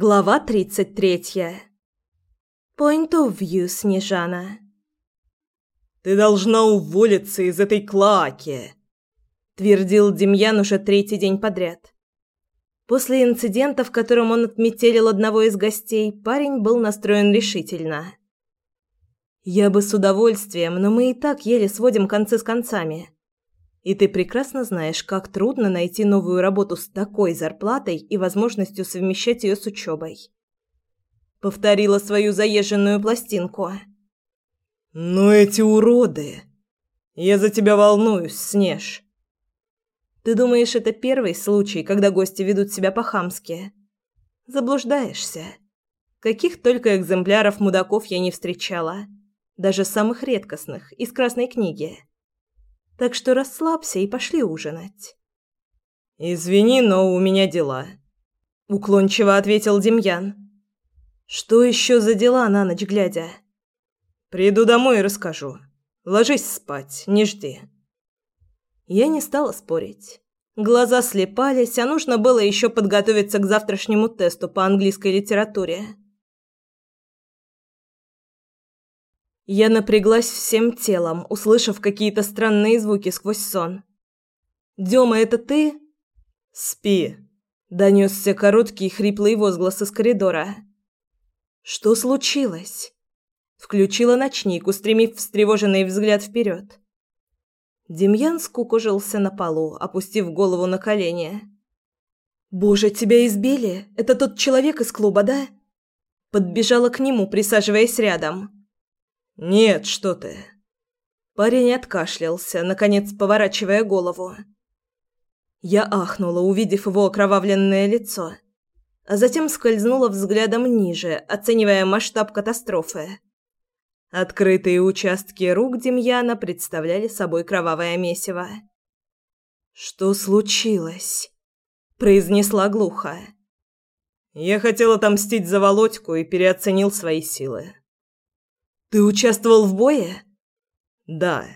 Глава 33. Point of view, Снежана. «Ты должна уволиться из этой клаки», – твердил Демьян уже третий день подряд. После инцидента, в котором он отметелил одного из гостей, парень был настроен решительно. «Я бы с удовольствием, но мы и так еле сводим концы с концами. И ты прекрасно знаешь, как трудно найти новую работу с такой зарплатой и возможностью совмещать ее с учебой. Повторила свою заезженную пластинку. «Но эти уроды! Я за тебя волнуюсь, Снеж!» «Ты думаешь, это первый случай, когда гости ведут себя по-хамски?» «Заблуждаешься. Каких только экземпляров мудаков я не встречала. Даже самых редкостных, из Красной книги». Так что расслабься и пошли ужинать. Извини, но у меня дела, уклончиво ответил Демьян. Что еще за дела на ночь глядя? Приду домой и расскажу. Ложись спать, не жди. Я не стала спорить. Глаза слепались, а нужно было еще подготовиться к завтрашнему тесту по английской литературе. Я напряглась всем телом, услышав какие-то странные звуки сквозь сон. «Дема, это ты?» «Спи», — донесся короткий хриплый возглас из коридора. «Что случилось?» Включила ночник, устремив встревоженный взгляд вперед. Демьян скукожился на полу, опустив голову на колени. «Боже, тебя избили? Это тот человек из клуба, да?» Подбежала к нему, присаживаясь рядом. «Нет, что ты!» Парень откашлялся, наконец поворачивая голову. Я ахнула, увидев его окровавленное лицо, а затем скользнула взглядом ниже, оценивая масштаб катастрофы. Открытые участки рук Демьяна представляли собой кровавое месиво. «Что случилось?» – произнесла глухо. «Я хотел отомстить за Володьку и переоценил свои силы. Ты участвовал в бое? Да.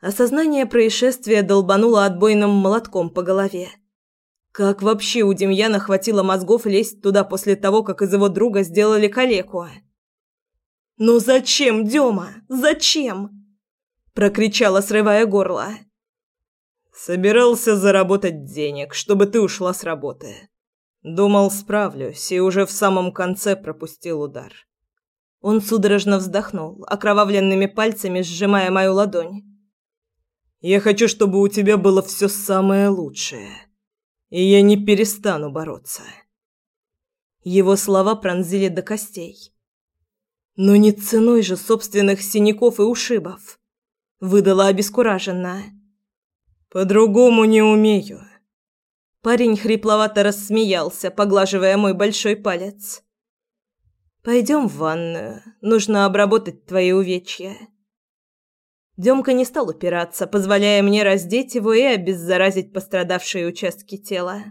Осознание происшествия долбануло отбойным молотком по голове. Как вообще у Демьяна хватило мозгов лезть туда после того, как из его друга сделали калеку? «Ну зачем, Дема? Зачем?» прокричала, срывая горло. Собирался заработать денег, чтобы ты ушла с работы. Думал, справлюсь, и уже в самом конце пропустил удар. Он судорожно вздохнул, окровавленными пальцами сжимая мою ладонь. «Я хочу, чтобы у тебя было все самое лучшее, и я не перестану бороться». Его слова пронзили до костей. «Но не ценой же собственных синяков и ушибов», — выдала обескураженно. «По-другому не умею». Парень хрипловато рассмеялся, поглаживая мой большой палец. Пойдем в ванную. Нужно обработать твои увечья. Демка не стал упираться, позволяя мне раздеть его и обеззаразить пострадавшие участки тела.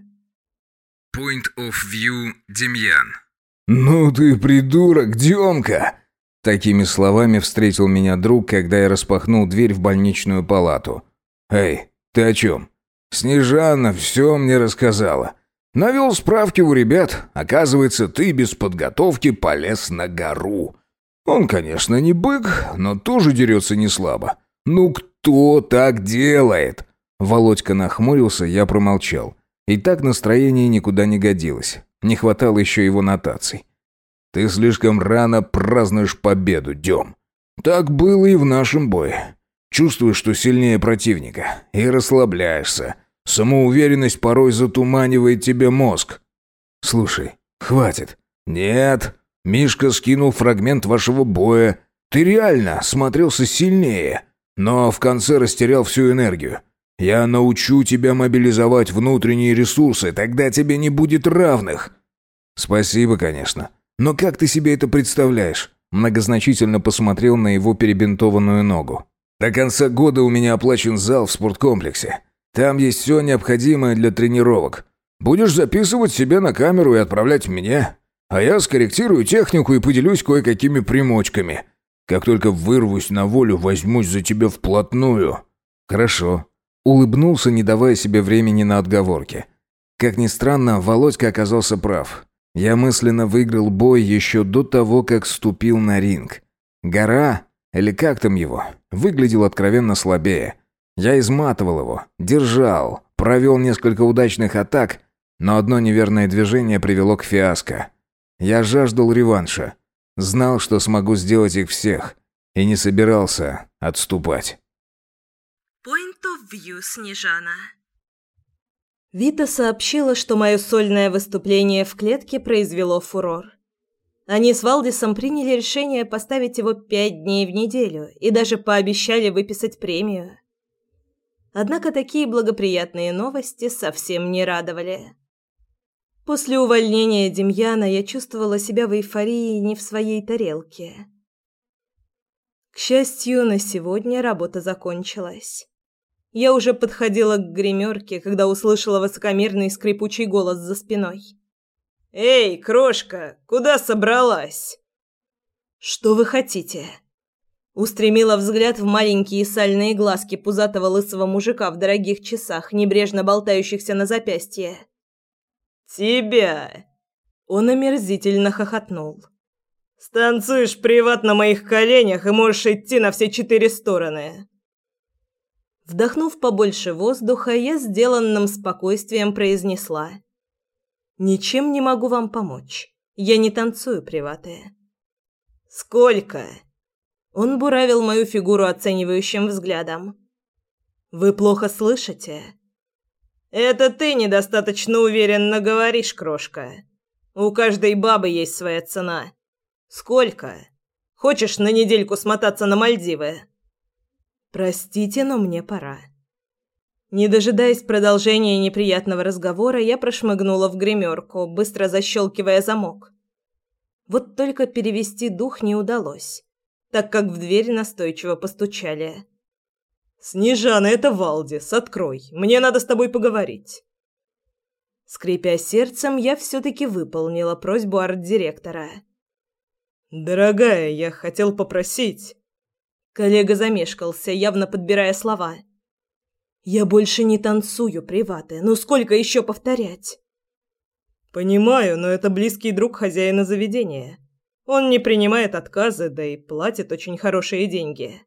Point of view Демьян. «Ну ты придурок, Демка!» Такими словами встретил меня друг, когда я распахнул дверь в больничную палату. «Эй, ты о чем?» «Снежана все мне рассказала. Навел справки у ребят. Оказывается, ты без подготовки полез на гору. Он, конечно, не бык, но тоже дерется не слабо. Ну кто так делает? Володька нахмурился, я промолчал. И так настроение никуда не годилось. Не хватало еще его нотаций. Ты слишком рано празднуешь победу, Дем. Так было и в нашем бое. Чувствуешь, что сильнее противника, и расслабляешься. Самоуверенность порой затуманивает тебе мозг. Слушай, хватит. Нет, Мишка скинул фрагмент вашего боя. Ты реально смотрелся сильнее, но в конце растерял всю энергию. Я научу тебя мобилизовать внутренние ресурсы, тогда тебе не будет равных. Спасибо, конечно. Но как ты себе это представляешь? Многозначительно посмотрел на его перебинтованную ногу. До конца года у меня оплачен зал в спорткомплексе. Там есть все необходимое для тренировок. Будешь записывать себе на камеру и отправлять мне. А я скорректирую технику и поделюсь кое-какими примочками. Как только вырвусь на волю, возьмусь за тебя вплотную». «Хорошо». Улыбнулся, не давая себе времени на отговорки. Как ни странно, Володька оказался прав. Я мысленно выиграл бой еще до того, как ступил на ринг. Гора, или как там его, выглядел откровенно слабее. Я изматывал его, держал, провел несколько удачных атак, но одно неверное движение привело к фиаско. Я жаждал реванша. Знал, что смогу сделать их всех. И не собирался отступать. Point of view, Снежана. Вита сообщила, что мое сольное выступление в клетке произвело фурор. Они с Валдисом приняли решение поставить его пять дней в неделю и даже пообещали выписать премию. Однако такие благоприятные новости совсем не радовали. После увольнения Демьяна я чувствовала себя в эйфории не в своей тарелке. К счастью, на сегодня работа закончилась. Я уже подходила к гримерке, когда услышала высокомерный скрипучий голос за спиной. «Эй, крошка, куда собралась?» «Что вы хотите?» Устремила взгляд в маленькие сальные глазки пузатого лысого мужика в дорогих часах, небрежно болтающихся на запястье. «Тебя!» Он омерзительно хохотнул. «Станцуешь приват на моих коленях и можешь идти на все четыре стороны». Вдохнув побольше воздуха, я сделанным спокойствием произнесла. «Ничем не могу вам помочь. Я не танцую приваты». «Сколько?» Он буравил мою фигуру оценивающим взглядом. «Вы плохо слышите?» «Это ты недостаточно уверенно говоришь, крошка. У каждой бабы есть своя цена. Сколько? Хочешь на недельку смотаться на Мальдивы?» «Простите, но мне пора». Не дожидаясь продолжения неприятного разговора, я прошмыгнула в гримерку, быстро защелкивая замок. Вот только перевести дух не удалось, так как в дверь настойчиво постучали. «Снежана, это Валдис, открой. Мне надо с тобой поговорить». Скрипя сердцем, я все-таки выполнила просьбу арт-директора. «Дорогая, я хотел попросить...» Коллега замешкался, явно подбирая слова. «Я больше не танцую, приваты. Ну сколько еще повторять?» «Понимаю, но это близкий друг хозяина заведения. Он не принимает отказы, да и платит очень хорошие деньги.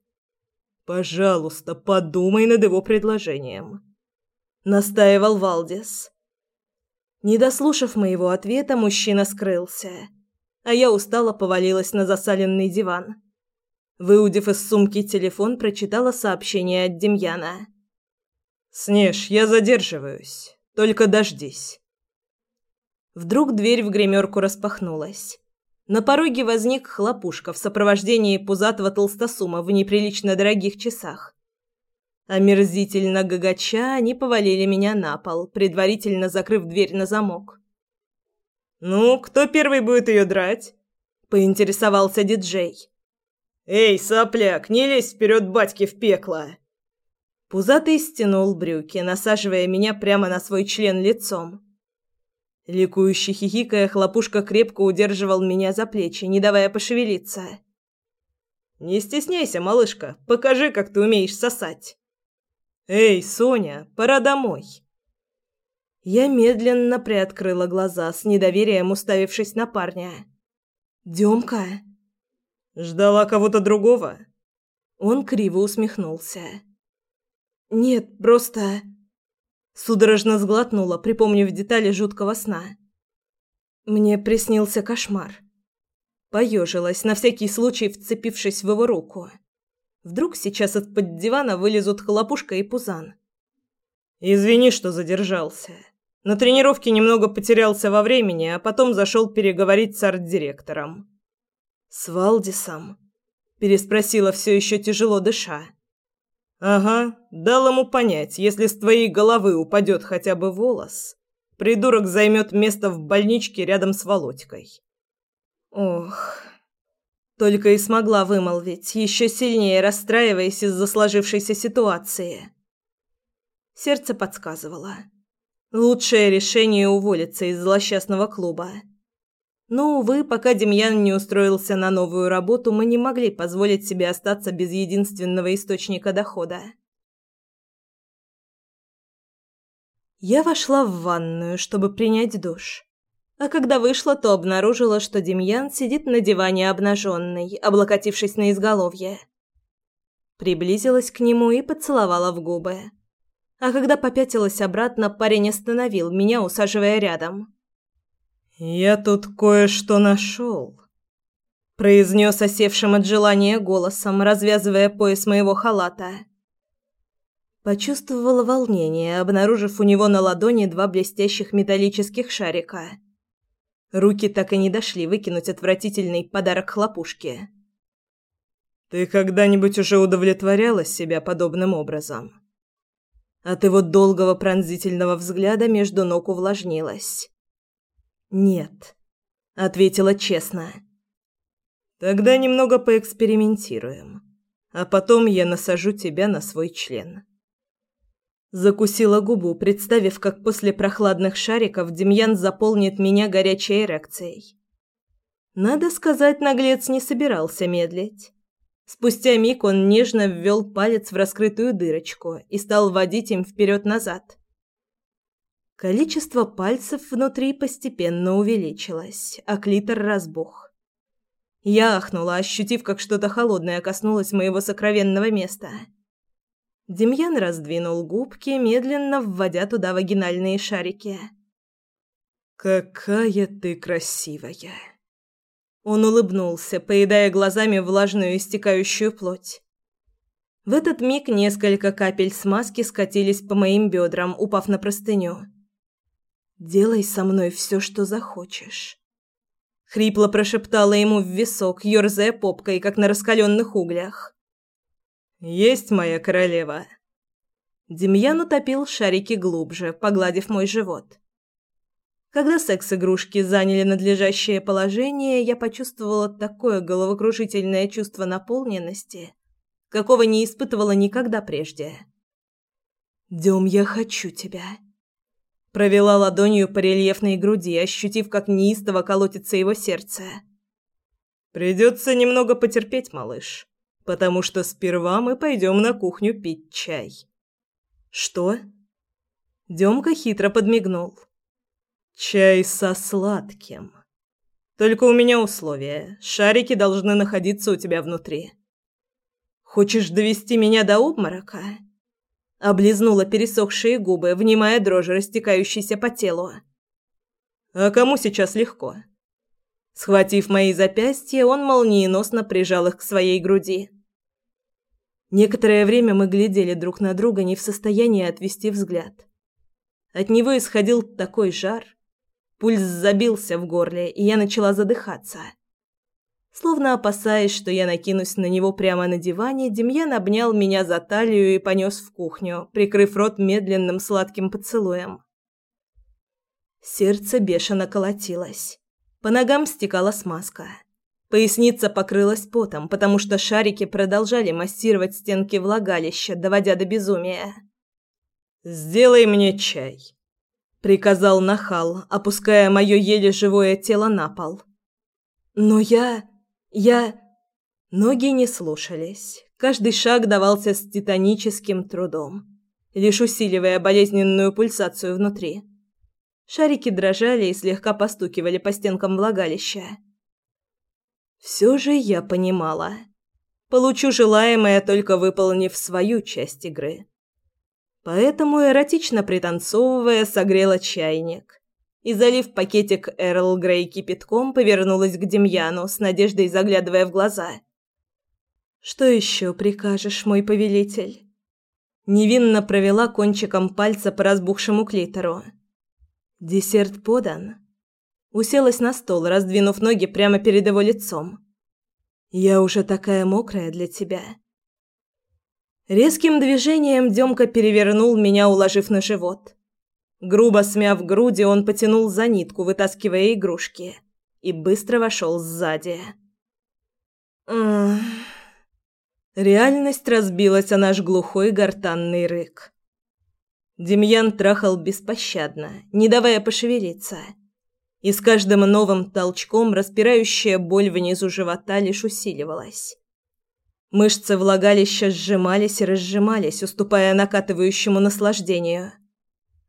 Пожалуйста, подумай над его предложением», — настаивал Валдис. Не дослушав моего ответа, мужчина скрылся, а я устало повалилась на засаленный диван. Выудив из сумки телефон, прочитала сообщение от Демьяна. «Снеж, я задерживаюсь. Только дождись». Вдруг дверь в гримерку распахнулась. На пороге возник хлопушка в сопровождении пузатого толстосума в неприлично дорогих часах. Омерзительно гагача они повалили меня на пол, предварительно закрыв дверь на замок. «Ну, кто первый будет ее драть?» – поинтересовался диджей. «Эй, сопляк, не лезь вперед батьки в пекло!» Пузатый стянул брюки, насаживая меня прямо на свой член лицом. Ликующий хихикая, хлопушка крепко удерживал меня за плечи, не давая пошевелиться. «Не стесняйся, малышка, покажи, как ты умеешь сосать». «Эй, Соня, пора домой». Я медленно приоткрыла глаза, с недоверием уставившись на парня. «Демка?» «Ждала кого-то другого?» Он криво усмехнулся. «Нет, просто...» Судорожно сглотнула, припомнив детали жуткого сна. Мне приснился кошмар. Поежилась, на всякий случай вцепившись в его руку. Вдруг сейчас из-под дивана вылезут хлопушка и пузан. «Извини, что задержался. На тренировке немного потерялся во времени, а потом зашел переговорить с арт-директором». «С Валдисом?» – переспросила все еще тяжело дыша. Ага, дал ему понять, если с твоей головы упадет хотя бы волос, придурок займет место в больничке рядом с Володькой. Ох. Только и смогла вымолвить, еще сильнее расстраиваясь из-за сложившейся ситуации. Сердце подсказывало. Лучшее решение уволиться из злосчастного клуба. Но, увы, пока Демьян не устроился на новую работу, мы не могли позволить себе остаться без единственного источника дохода. Я вошла в ванную, чтобы принять душ. А когда вышла, то обнаружила, что Демьян сидит на диване обнаженный, облокотившись на изголовье. Приблизилась к нему и поцеловала в губы. А когда попятилась обратно, парень остановил меня, усаживая рядом. «Я тут кое-что нашел», — произнес осевшим от желания голосом, развязывая пояс моего халата. Почувствовала волнение, обнаружив у него на ладони два блестящих металлических шарика. Руки так и не дошли выкинуть отвратительный подарок хлопушки. «Ты когда-нибудь уже удовлетворяла себя подобным образом?» От его долгого пронзительного взгляда между ног увлажнилась. «Нет», — ответила честно. «Тогда немного поэкспериментируем, а потом я насажу тебя на свой член». Закусила губу, представив, как после прохладных шариков Демьян заполнит меня горячей эрекцией. Надо сказать, наглец не собирался медлить. Спустя миг он нежно ввел палец в раскрытую дырочку и стал водить им вперед-назад. Количество пальцев внутри постепенно увеличилось, а клитор разбух. Я ахнула, ощутив, как что-то холодное коснулось моего сокровенного места. Демьян раздвинул губки, медленно вводя туда вагинальные шарики. «Какая ты красивая!» Он улыбнулся, поедая глазами влажную истекающую плоть. В этот миг несколько капель смазки скатились по моим бедрам, упав на простыню. «Делай со мной все, что захочешь». Хрипло прошептала ему в висок, ерзая попкой, как на раскаленных углях. «Есть моя королева». Демьян утопил шарики глубже, погладив мой живот. Когда секс-игрушки заняли надлежащее положение, я почувствовала такое головокружительное чувство наполненности, какого не испытывала никогда прежде. «Дем, я хочу тебя», Провела ладонью по рельефной груди, ощутив, как неистово колотится его сердце. «Придется немного потерпеть, малыш, потому что сперва мы пойдем на кухню пить чай». «Что?» Демка хитро подмигнул. Чай со сладким. Только у меня условие. Шарики должны находиться у тебя внутри. Хочешь довести меня до обморока? Облизнула пересохшие губы, внимая дрожь, растекающейся по телу. А кому сейчас легко? Схватив мои запястья, он молниеносно прижал их к своей груди. Некоторое время мы глядели друг на друга, не в состоянии отвести взгляд. От него исходил такой жар, Пульс забился в горле, и я начала задыхаться. Словно опасаясь, что я накинусь на него прямо на диване, Демьян обнял меня за талию и понес в кухню, прикрыв рот медленным сладким поцелуем. Сердце бешено колотилось. По ногам стекала смазка. Поясница покрылась потом, потому что шарики продолжали массировать стенки влагалища, доводя до безумия. «Сделай мне чай», приказал нахал, опуская мое еле живое тело на пол. Но я... я... Ноги не слушались. Каждый шаг давался с титаническим трудом, лишь усиливая болезненную пульсацию внутри. Шарики дрожали и слегка постукивали по стенкам влагалища. Все же я понимала. Получу желаемое, только выполнив свою часть игры. Поэтому, эротично пританцовывая, согрела чайник и, залив пакетик Эрл Грей кипятком, повернулась к Демьяну, с надеждой заглядывая в глаза. «Что еще прикажешь, мой повелитель?» Невинно провела кончиком пальца по разбухшему клитору. «Десерт подан?» Уселась на стол, раздвинув ноги прямо перед его лицом. «Я уже такая мокрая для тебя». Резким движением Демка перевернул меня, уложив на живот. Грубо смяв груди, он потянул за нитку, вытаскивая игрушки, и быстро вошел сзади. Реальность разбилась о наш глухой гортанный рык. Демьян трахал беспощадно, не давая пошевелиться. И с каждым новым толчком распирающая боль внизу живота лишь усиливалась. Мышцы влагалища сжимались и разжимались, уступая накатывающему наслаждению.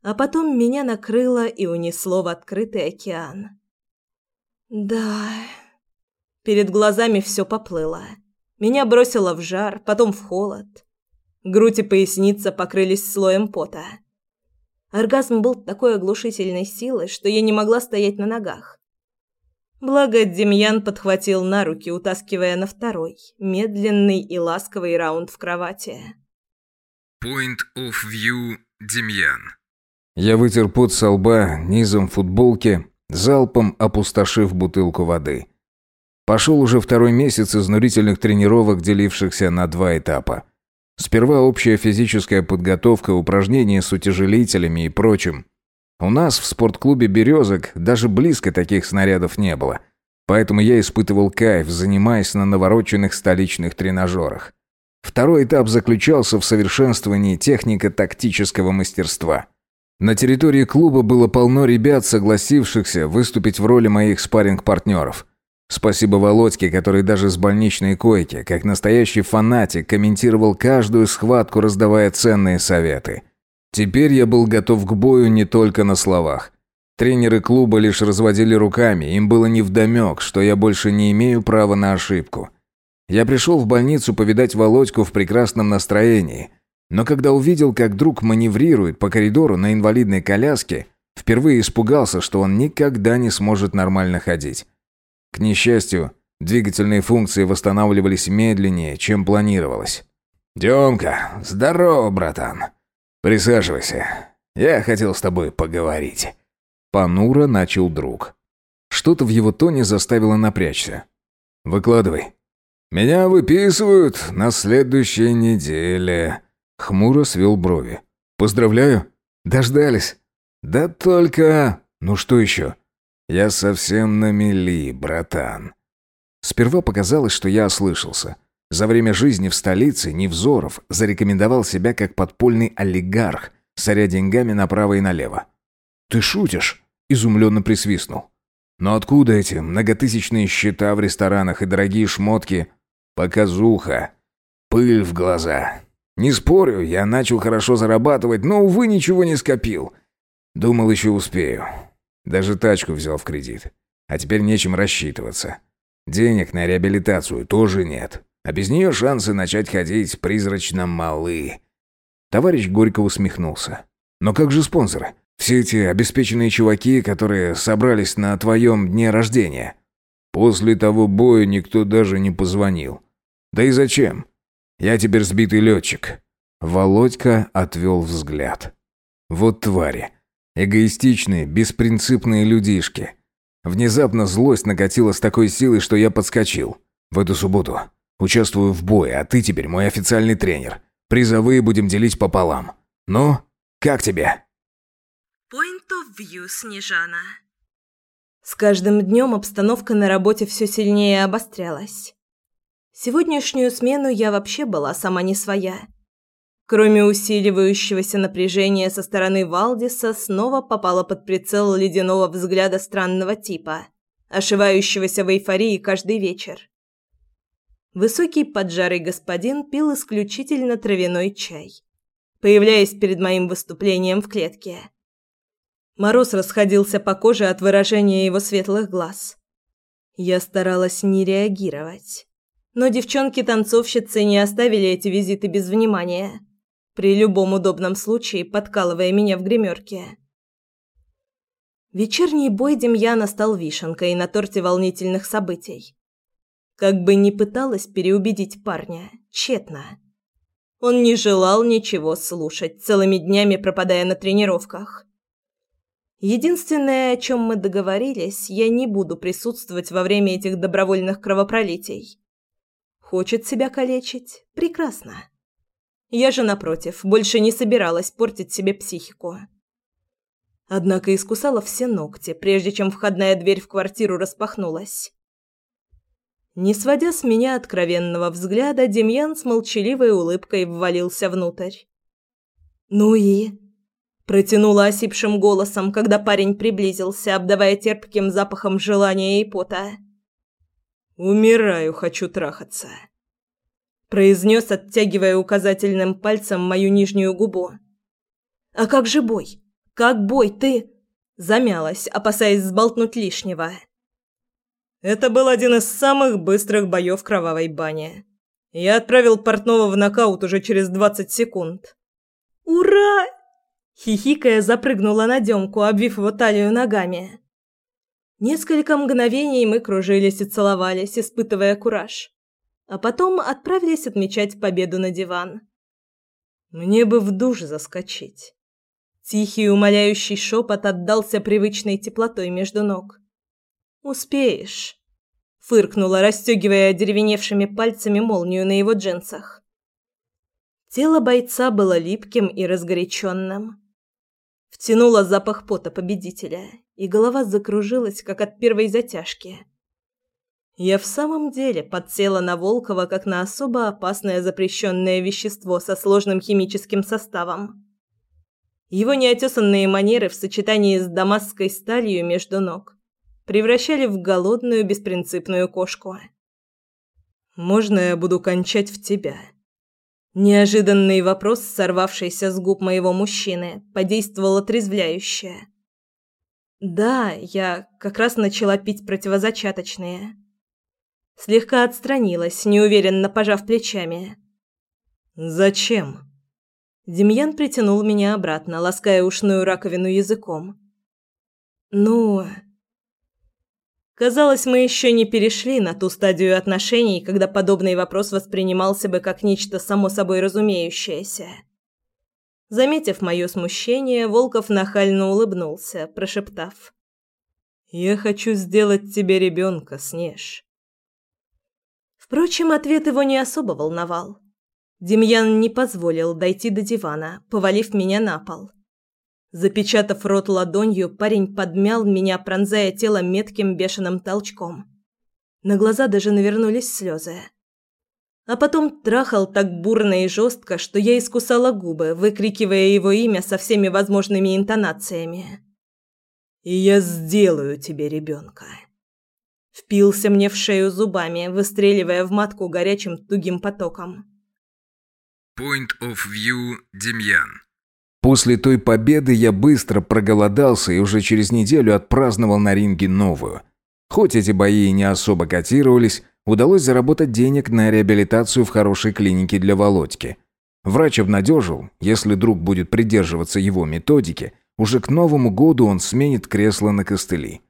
А потом меня накрыло и унесло в открытый океан. Да. Перед глазами все поплыло. Меня бросило в жар, потом в холод. Грудь и поясница покрылись слоем пота. Оргазм был такой оглушительной силы, что я не могла стоять на ногах. Благо, Демьян подхватил на руки, утаскивая на второй, медленный и ласковый раунд в кровати. Point of view Демьян. Я вытер пот со лба низом футболки, залпом опустошив бутылку воды. Пошел уже второй месяц изнурительных тренировок, делившихся на два этапа. Сперва общая физическая подготовка, упражнения с утяжелителями и прочим. У нас в спортклубе «Березок» даже близко таких снарядов не было. Поэтому я испытывал кайф, занимаясь на навороченных столичных тренажерах. Второй этап заключался в совершенствовании технико-тактического мастерства. На территории клуба было полно ребят, согласившихся выступить в роли моих спарринг-партнеров. Спасибо Володьке, который даже с больничной койки, как настоящий фанатик, комментировал каждую схватку, раздавая ценные советы. Теперь я был готов к бою не только на словах. Тренеры клуба лишь разводили руками, им было невдомек, что я больше не имею права на ошибку. Я пришел в больницу повидать Володьку в прекрасном настроении, но когда увидел, как друг маневрирует по коридору на инвалидной коляске, впервые испугался, что он никогда не сможет нормально ходить. К несчастью, двигательные функции восстанавливались медленнее, чем планировалось. «Демка, здорово, братан!» «Присаживайся. Я хотел с тобой поговорить». Понуро начал друг. Что-то в его тоне заставило напрячься. «Выкладывай». «Меня выписывают на следующей неделе». Хмуро свел брови. «Поздравляю. Дождались». «Да только...» «Ну что еще?» «Я совсем на мели, братан». Сперва показалось, что я ослышался. За время жизни в столице Невзоров зарекомендовал себя как подпольный олигарх, соря деньгами направо и налево. «Ты шутишь?» – изумленно присвистнул. «Но откуда эти многотысячные счета в ресторанах и дорогие шмотки? Показуха. Пыль в глаза. Не спорю, я начал хорошо зарабатывать, но, увы, ничего не скопил. Думал, еще успею. Даже тачку взял в кредит. А теперь нечем рассчитываться. Денег на реабилитацию тоже нет. А без нее шансы начать ходить призрачно малы. Товарищ горько усмехнулся. Но как же спонсоры? Все эти обеспеченные чуваки, которые собрались на твоем дне рождения. После того боя никто даже не позвонил. Да и зачем? Я теперь сбитый летчик. Володька отвел взгляд. Вот твари. Эгоистичные, беспринципные людишки. Внезапно злость накатила с такой силой, что я подскочил. В эту субботу Участвую в бое, а ты теперь мой официальный тренер. Призовые будем делить пополам. Ну, как тебе?» Point of view, Снежана. С каждым днем обстановка на работе все сильнее обострялась. Сегодняшнюю смену я вообще была сама не своя. Кроме усиливающегося напряжения со стороны Валдиса, снова попала под прицел ледяного взгляда странного типа, ошивающегося в эйфории каждый вечер. Высокий поджарый господин пил исключительно травяной чай, появляясь перед моим выступлением в клетке. Мороз расходился по коже от выражения его светлых глаз. Я старалась не реагировать. Но девчонки-танцовщицы не оставили эти визиты без внимания, при любом удобном случае подкалывая меня в гримерке. Вечерний бой Демьяна стал вишенкой на торте волнительных событий. Как бы ни пыталась переубедить парня, тщетно. Он не желал ничего слушать, целыми днями пропадая на тренировках. Единственное, о чем мы договорились, я не буду присутствовать во время этих добровольных кровопролитий. Хочет себя калечить? Прекрасно. Я же, напротив, больше не собиралась портить себе психику. Однако искусала все ногти, прежде чем входная дверь в квартиру распахнулась. Не сводя с меня откровенного взгляда, Демьян с молчаливой улыбкой ввалился внутрь. «Ну и?» – протянула осипшим голосом, когда парень приблизился, обдавая терпким запахом желания и пота. «Умираю, хочу трахаться», – произнес, оттягивая указательным пальцем мою нижнюю губу. «А как же бой? Как бой ты?» Замялась, опасаясь сболтнуть лишнего. Это был один из самых быстрых боев кровавой бани. Я отправил портного в нокаут уже через 20 секунд. «Ура!» Хихикая, запрыгнула на Демку, обвив его талию ногами. Несколько мгновений мы кружились и целовались, испытывая кураж. А потом отправились отмечать победу на диван. Мне бы в душ заскочить. Тихий умоляющий шепот отдался привычной теплотой между ног. «Успеешь», — фыркнула, расстегивая деревеневшими пальцами молнию на его джинсах. Тело бойца было липким и разгоряченным. Втянула запах пота победителя, и голова закружилась, как от первой затяжки. Я в самом деле подсела на Волкова как на особо опасное запрещенное вещество со сложным химическим составом. Его неотесанные манеры в сочетании с дамасской сталью между ног превращали в голодную беспринципную кошку. «Можно я буду кончать в тебя?» Неожиданный вопрос, сорвавшийся с губ моего мужчины, подействовал отрезвляюще. Да, я как раз начала пить противозачаточные. Слегка отстранилась, неуверенно пожав плечами. «Зачем?» Демьян притянул меня обратно, лаская ушную раковину языком. «Ну...» Казалось, мы еще не перешли на ту стадию отношений, когда подобный вопрос воспринимался бы как нечто само собой разумеющееся. Заметив мое смущение, Волков нахально улыбнулся, прошептав. «Я хочу сделать тебе ребенка, Снеж». Впрочем, ответ его не особо волновал. Демьян не позволил дойти до дивана, повалив меня на пол. Запечатав рот ладонью, парень подмял меня, пронзая тело метким бешеным толчком. На глаза даже навернулись слезы. А потом трахал так бурно и жестко, что я искусала губы, выкрикивая его имя со всеми возможными интонациями. «И я сделаю тебе ребенка». Впился мне в шею зубами, выстреливая в матку горячим тугим потоком. Point of view Демьян. После той победы я быстро проголодался и уже через неделю отпраздновал на ринге новую. Хоть эти бои и не особо котировались, удалось заработать денег на реабилитацию в хорошей клинике для Володьки. Врач обнадежил, если друг будет придерживаться его методики, уже к Новому году он сменит кресло на костыли.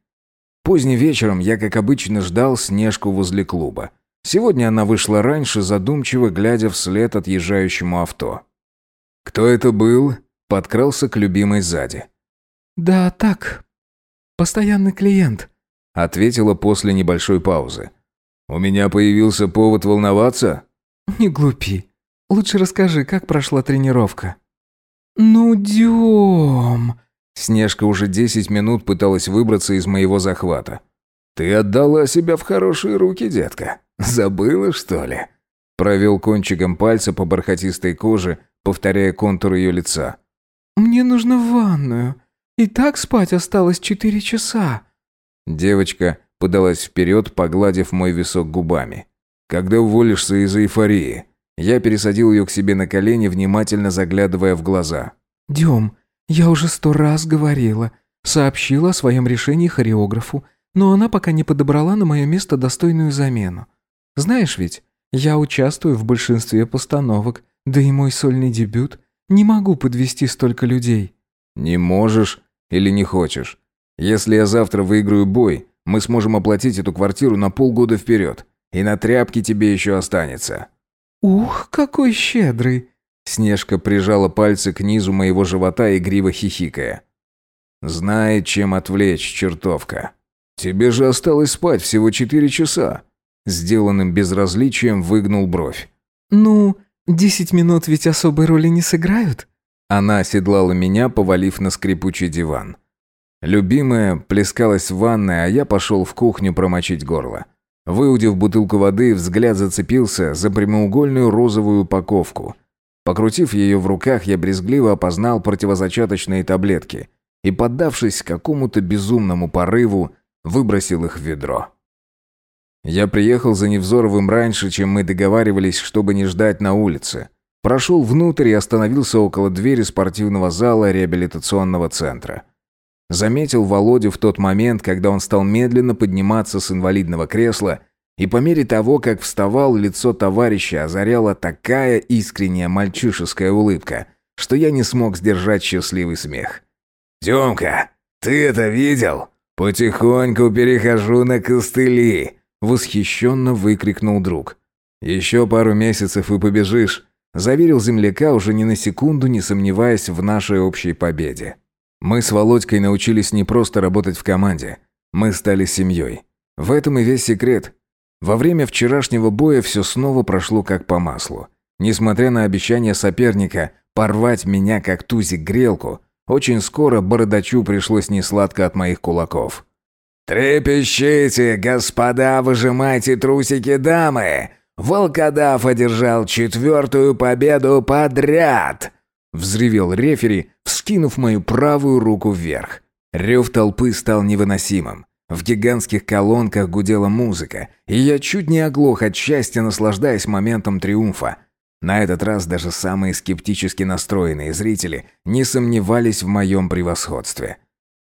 Поздним вечером я, как обычно, ждал Снежку возле клуба. Сегодня она вышла раньше, задумчиво глядя вслед отъезжающему авто. «Кто это был?» Подкрался к любимой сзади. «Да так, постоянный клиент», — ответила после небольшой паузы. «У меня появился повод волноваться?» «Не глупи. Лучше расскажи, как прошла тренировка». «Ну, Дем...» Снежка уже десять минут пыталась выбраться из моего захвата. «Ты отдала себя в хорошие руки, детка. Забыла, что ли?» Провел кончиком пальца по бархатистой коже, повторяя контур ее лица. «Мне нужно в ванную. И так спать осталось четыре часа». Девочка подалась вперед, погладив мой висок губами. «Когда уволишься из-за эйфории?» Я пересадил ее к себе на колени, внимательно заглядывая в глаза. «Дем, я уже сто раз говорила. Сообщила о своем решении хореографу, но она пока не подобрала на мое место достойную замену. Знаешь ведь, я участвую в большинстве постановок, да и мой сольный дебют не могу подвести столько людей». «Не можешь или не хочешь? Если я завтра выиграю бой, мы сможем оплатить эту квартиру на полгода вперед, и на тряпке тебе еще останется». «Ух, какой щедрый!» Снежка прижала пальцы к низу моего живота, игриво хихикая. «Знает, чем отвлечь, чертовка. Тебе же осталось спать всего четыре часа». Сделанным безразличием выгнул бровь. «Ну, «Десять минут ведь особой роли не сыграют?» Она оседлала меня, повалив на скрипучий диван. Любимая плескалась в ванной, а я пошел в кухню промочить горло. Выудив бутылку воды, взгляд зацепился за прямоугольную розовую упаковку. Покрутив ее в руках, я брезгливо опознал противозачаточные таблетки и, поддавшись какому-то безумному порыву, выбросил их в ведро. Я приехал за Невзоровым раньше, чем мы договаривались, чтобы не ждать на улице. Прошел внутрь и остановился около двери спортивного зала реабилитационного центра. Заметил Володю в тот момент, когда он стал медленно подниматься с инвалидного кресла, и по мере того, как вставал, лицо товарища озаряла такая искренняя мальчишеская улыбка, что я не смог сдержать счастливый смех. «Демка, ты это видел? Потихоньку перехожу на костыли!» — восхищенно выкрикнул друг. «Еще пару месяцев и побежишь», — заверил земляка, уже ни на секунду не сомневаясь в нашей общей победе. Мы с Володькой научились не просто работать в команде. Мы стали семьей. В этом и весь секрет. Во время вчерашнего боя все снова прошло как по маслу. Несмотря на обещание соперника порвать меня как тузик грелку, очень скоро бородачу пришлось несладко от моих кулаков. «Трепещите, господа, выжимайте трусики дамы! Волкодав одержал четвертую победу подряд!» Взревел рефери, вскинув мою правую руку вверх. Рев толпы стал невыносимым. В гигантских колонках гудела музыка, и я чуть не оглох от счастья, наслаждаясь моментом триумфа. На этот раз даже самые скептически настроенные зрители не сомневались в моем превосходстве.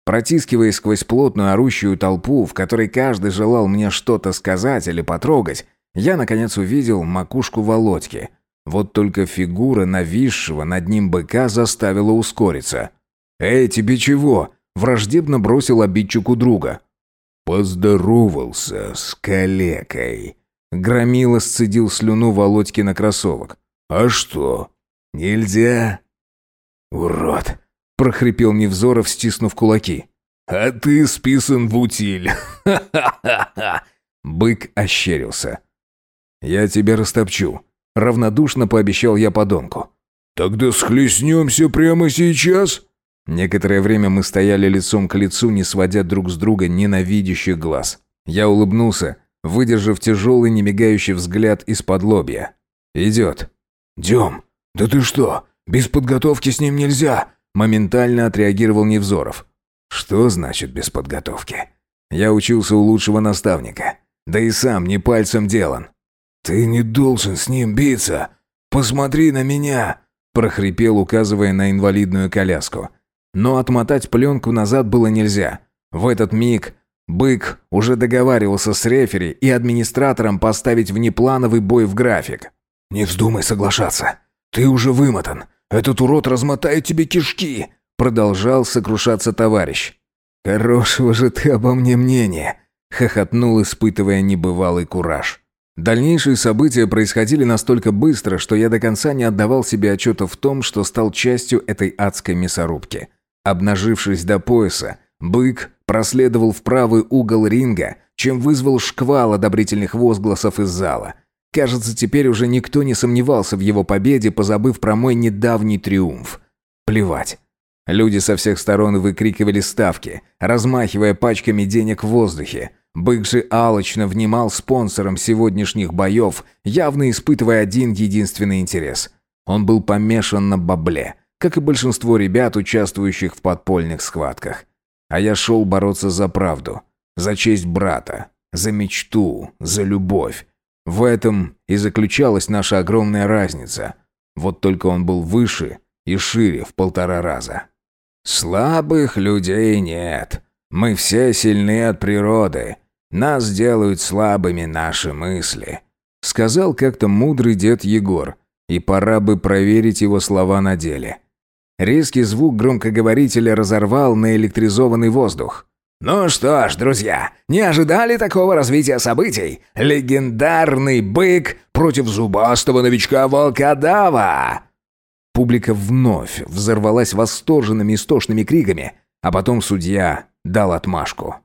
Протискиваясь сквозь плотную орущую толпу, в которой каждый желал мне что-то сказать или потрогать, я, наконец, увидел макушку Володьки — вот только фигура нависшего над ним быка заставила ускориться. «Эй, тебе чего?» – враждебно бросил обидчику друга. «Поздоровался с калекой». Громила сцедил слюну Володьки на кроссовок. «А что, нельзя?» «Урод!» – прохрипел Невзоров, стиснув кулаки. «А ты списан в утиль!» «Ха-ха-ха-ха!» Бык ощерился. «Я тебя растопчу. Равнодушно пообещал я подонку. «Тогда схлестнемся прямо сейчас?» Некоторое время мы стояли лицом к лицу, не сводя друг с друга ненавидящих глаз. Я улыбнулся, выдержав тяжелый, немигающий взгляд из-под лобья. «Идет». «Дем, да ты что, без подготовки с ним нельзя!» Моментально отреагировал Невзоров. «Что значит без подготовки?» «Я учился у лучшего наставника. Да и сам не пальцем делан». «Ты не должен с ним биться! Посмотри на меня!» прохрипел, указывая на инвалидную коляску. Но отмотать пленку назад было нельзя. В этот миг Бык уже договаривался с рефери и администратором поставить внеплановый бой в график. «Не вздумай соглашаться. Ты уже вымотан. Этот урод размотает тебе кишки!» Продолжал сокрушаться товарищ. «Хорошего же ты обо мне мнения!» Хохотнул, испытывая небывалый кураж. Дальнейшие события происходили настолько быстро, что я до конца не отдавал себе отчета в том, что стал частью этой адской мясорубки. Обнажившись до пояса, бык проследовал в правый угол ринга, чем вызвал шквал одобрительных возгласов из зала. Кажется, теперь уже никто не сомневался в его победе, позабыв про мой недавний триумф. Плевать. Люди со всех сторон выкрикивали ставки, размахивая пачками денег в воздухе. Бык же алчно внимал спонсором сегодняшних боев, явно испытывая один единственный интерес. Он был помешан на бабле, как и большинство ребят, участвующих в подпольных схватках. А я шел бороться за правду, за честь брата, за мечту, за любовь. В этом и заключалась наша огромная разница. Вот только он был выше и шире в полтора раза. «Слабых людей нет», мы все сильны от природы. Нас делают слабыми наши мысли», — сказал как-то мудрый дед Егор, и пора бы проверить его слова на деле. Резкий звук громкоговорителя разорвал наэлектризованный воздух. «Ну что ж, друзья, не ожидали такого развития событий? Легендарный бык против зубастого новичка волкодава!» Публика вновь взорвалась восторженными истошными криками, а потом судья дал отмашку.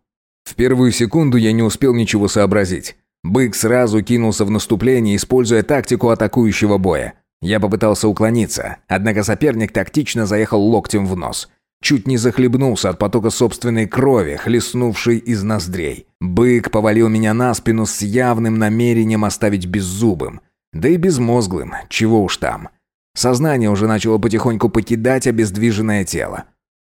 В первую секунду я не успел ничего сообразить. Бык сразу кинулся в наступление, используя тактику атакующего боя. Я попытался уклониться, однако соперник тактично заехал локтем в нос. Чуть не захлебнулся от потока собственной крови, хлестнувшей из ноздрей. Бык повалил меня на спину с явным намерением оставить беззубым. Да и безмозглым, чего уж там. Сознание уже начало потихоньку покидать обездвиженное тело.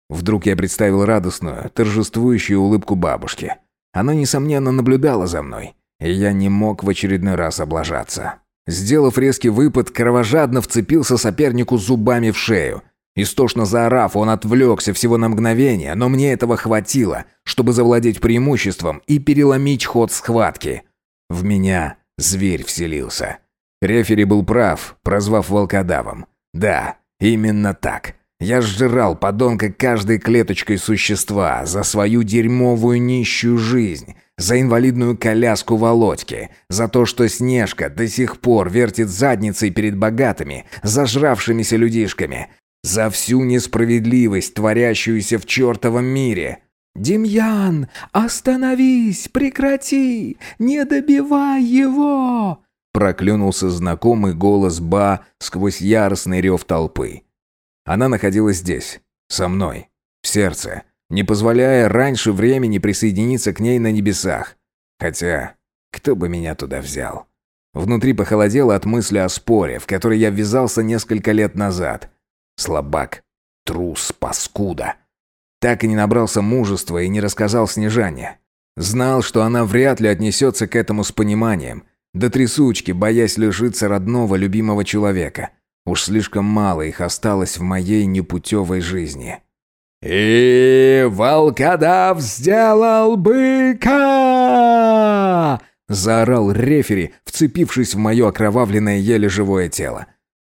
Вдруг я представил радостную, торжествующую улыбку бабушки. Она, несомненно, наблюдала за мной, и я не мог в очередной раз облажаться. Сделав резкий выпад, кровожадно вцепился сопернику зубами в шею. Истошно заорав, он отвлекся всего на мгновение, но мне этого хватило, чтобы завладеть преимуществом и переломить ход схватки. В меня зверь вселился. Рефери был прав, прозвав волкодавом. Да, именно так. Я сжирал подонка каждой клеточкой существа за свою дерьмовую нищую жизнь, за инвалидную коляску Володьки, за то, что Снежка до сих пор вертит задницей перед богатыми, зажравшимися людишками, за всю несправедливость, творящуюся в чертовом мире. «Демьян, остановись, прекрати, не добивай его!» Проклюнулся знакомый голос Ба сквозь яростный рев толпы. Она находилась здесь, со мной, в сердце, не позволяя раньше времени присоединиться к ней на небесах. Хотя, кто бы меня туда взял? Внутри похолодело от мысли о споре, в который я ввязался несколько лет назад. Слабак, трус, паскуда. Так и не набрался мужества и не рассказал Снежане. Знал, что она вряд ли отнесется к этому с пониманием. До трясучки, боясь лишиться родного, любимого человека. Уж слишком мало их осталось в моей непутевой жизни. «И волкодав сделал быка!» Заорал рефери, вцепившись в мое окровавленное еле живое тело.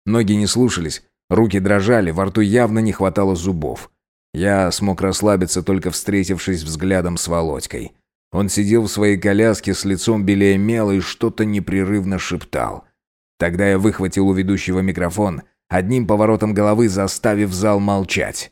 Ноги не слушались, руки дрожали, во рту явно не хватало зубов. Я смог расслабиться, только встретившись взглядом с Володькой. Он сидел в своей коляске с лицом белее мела и что-то непрерывно шептал. Тогда я выхватил у ведущего микрофон, одним поворотом головы заставив зал молчать.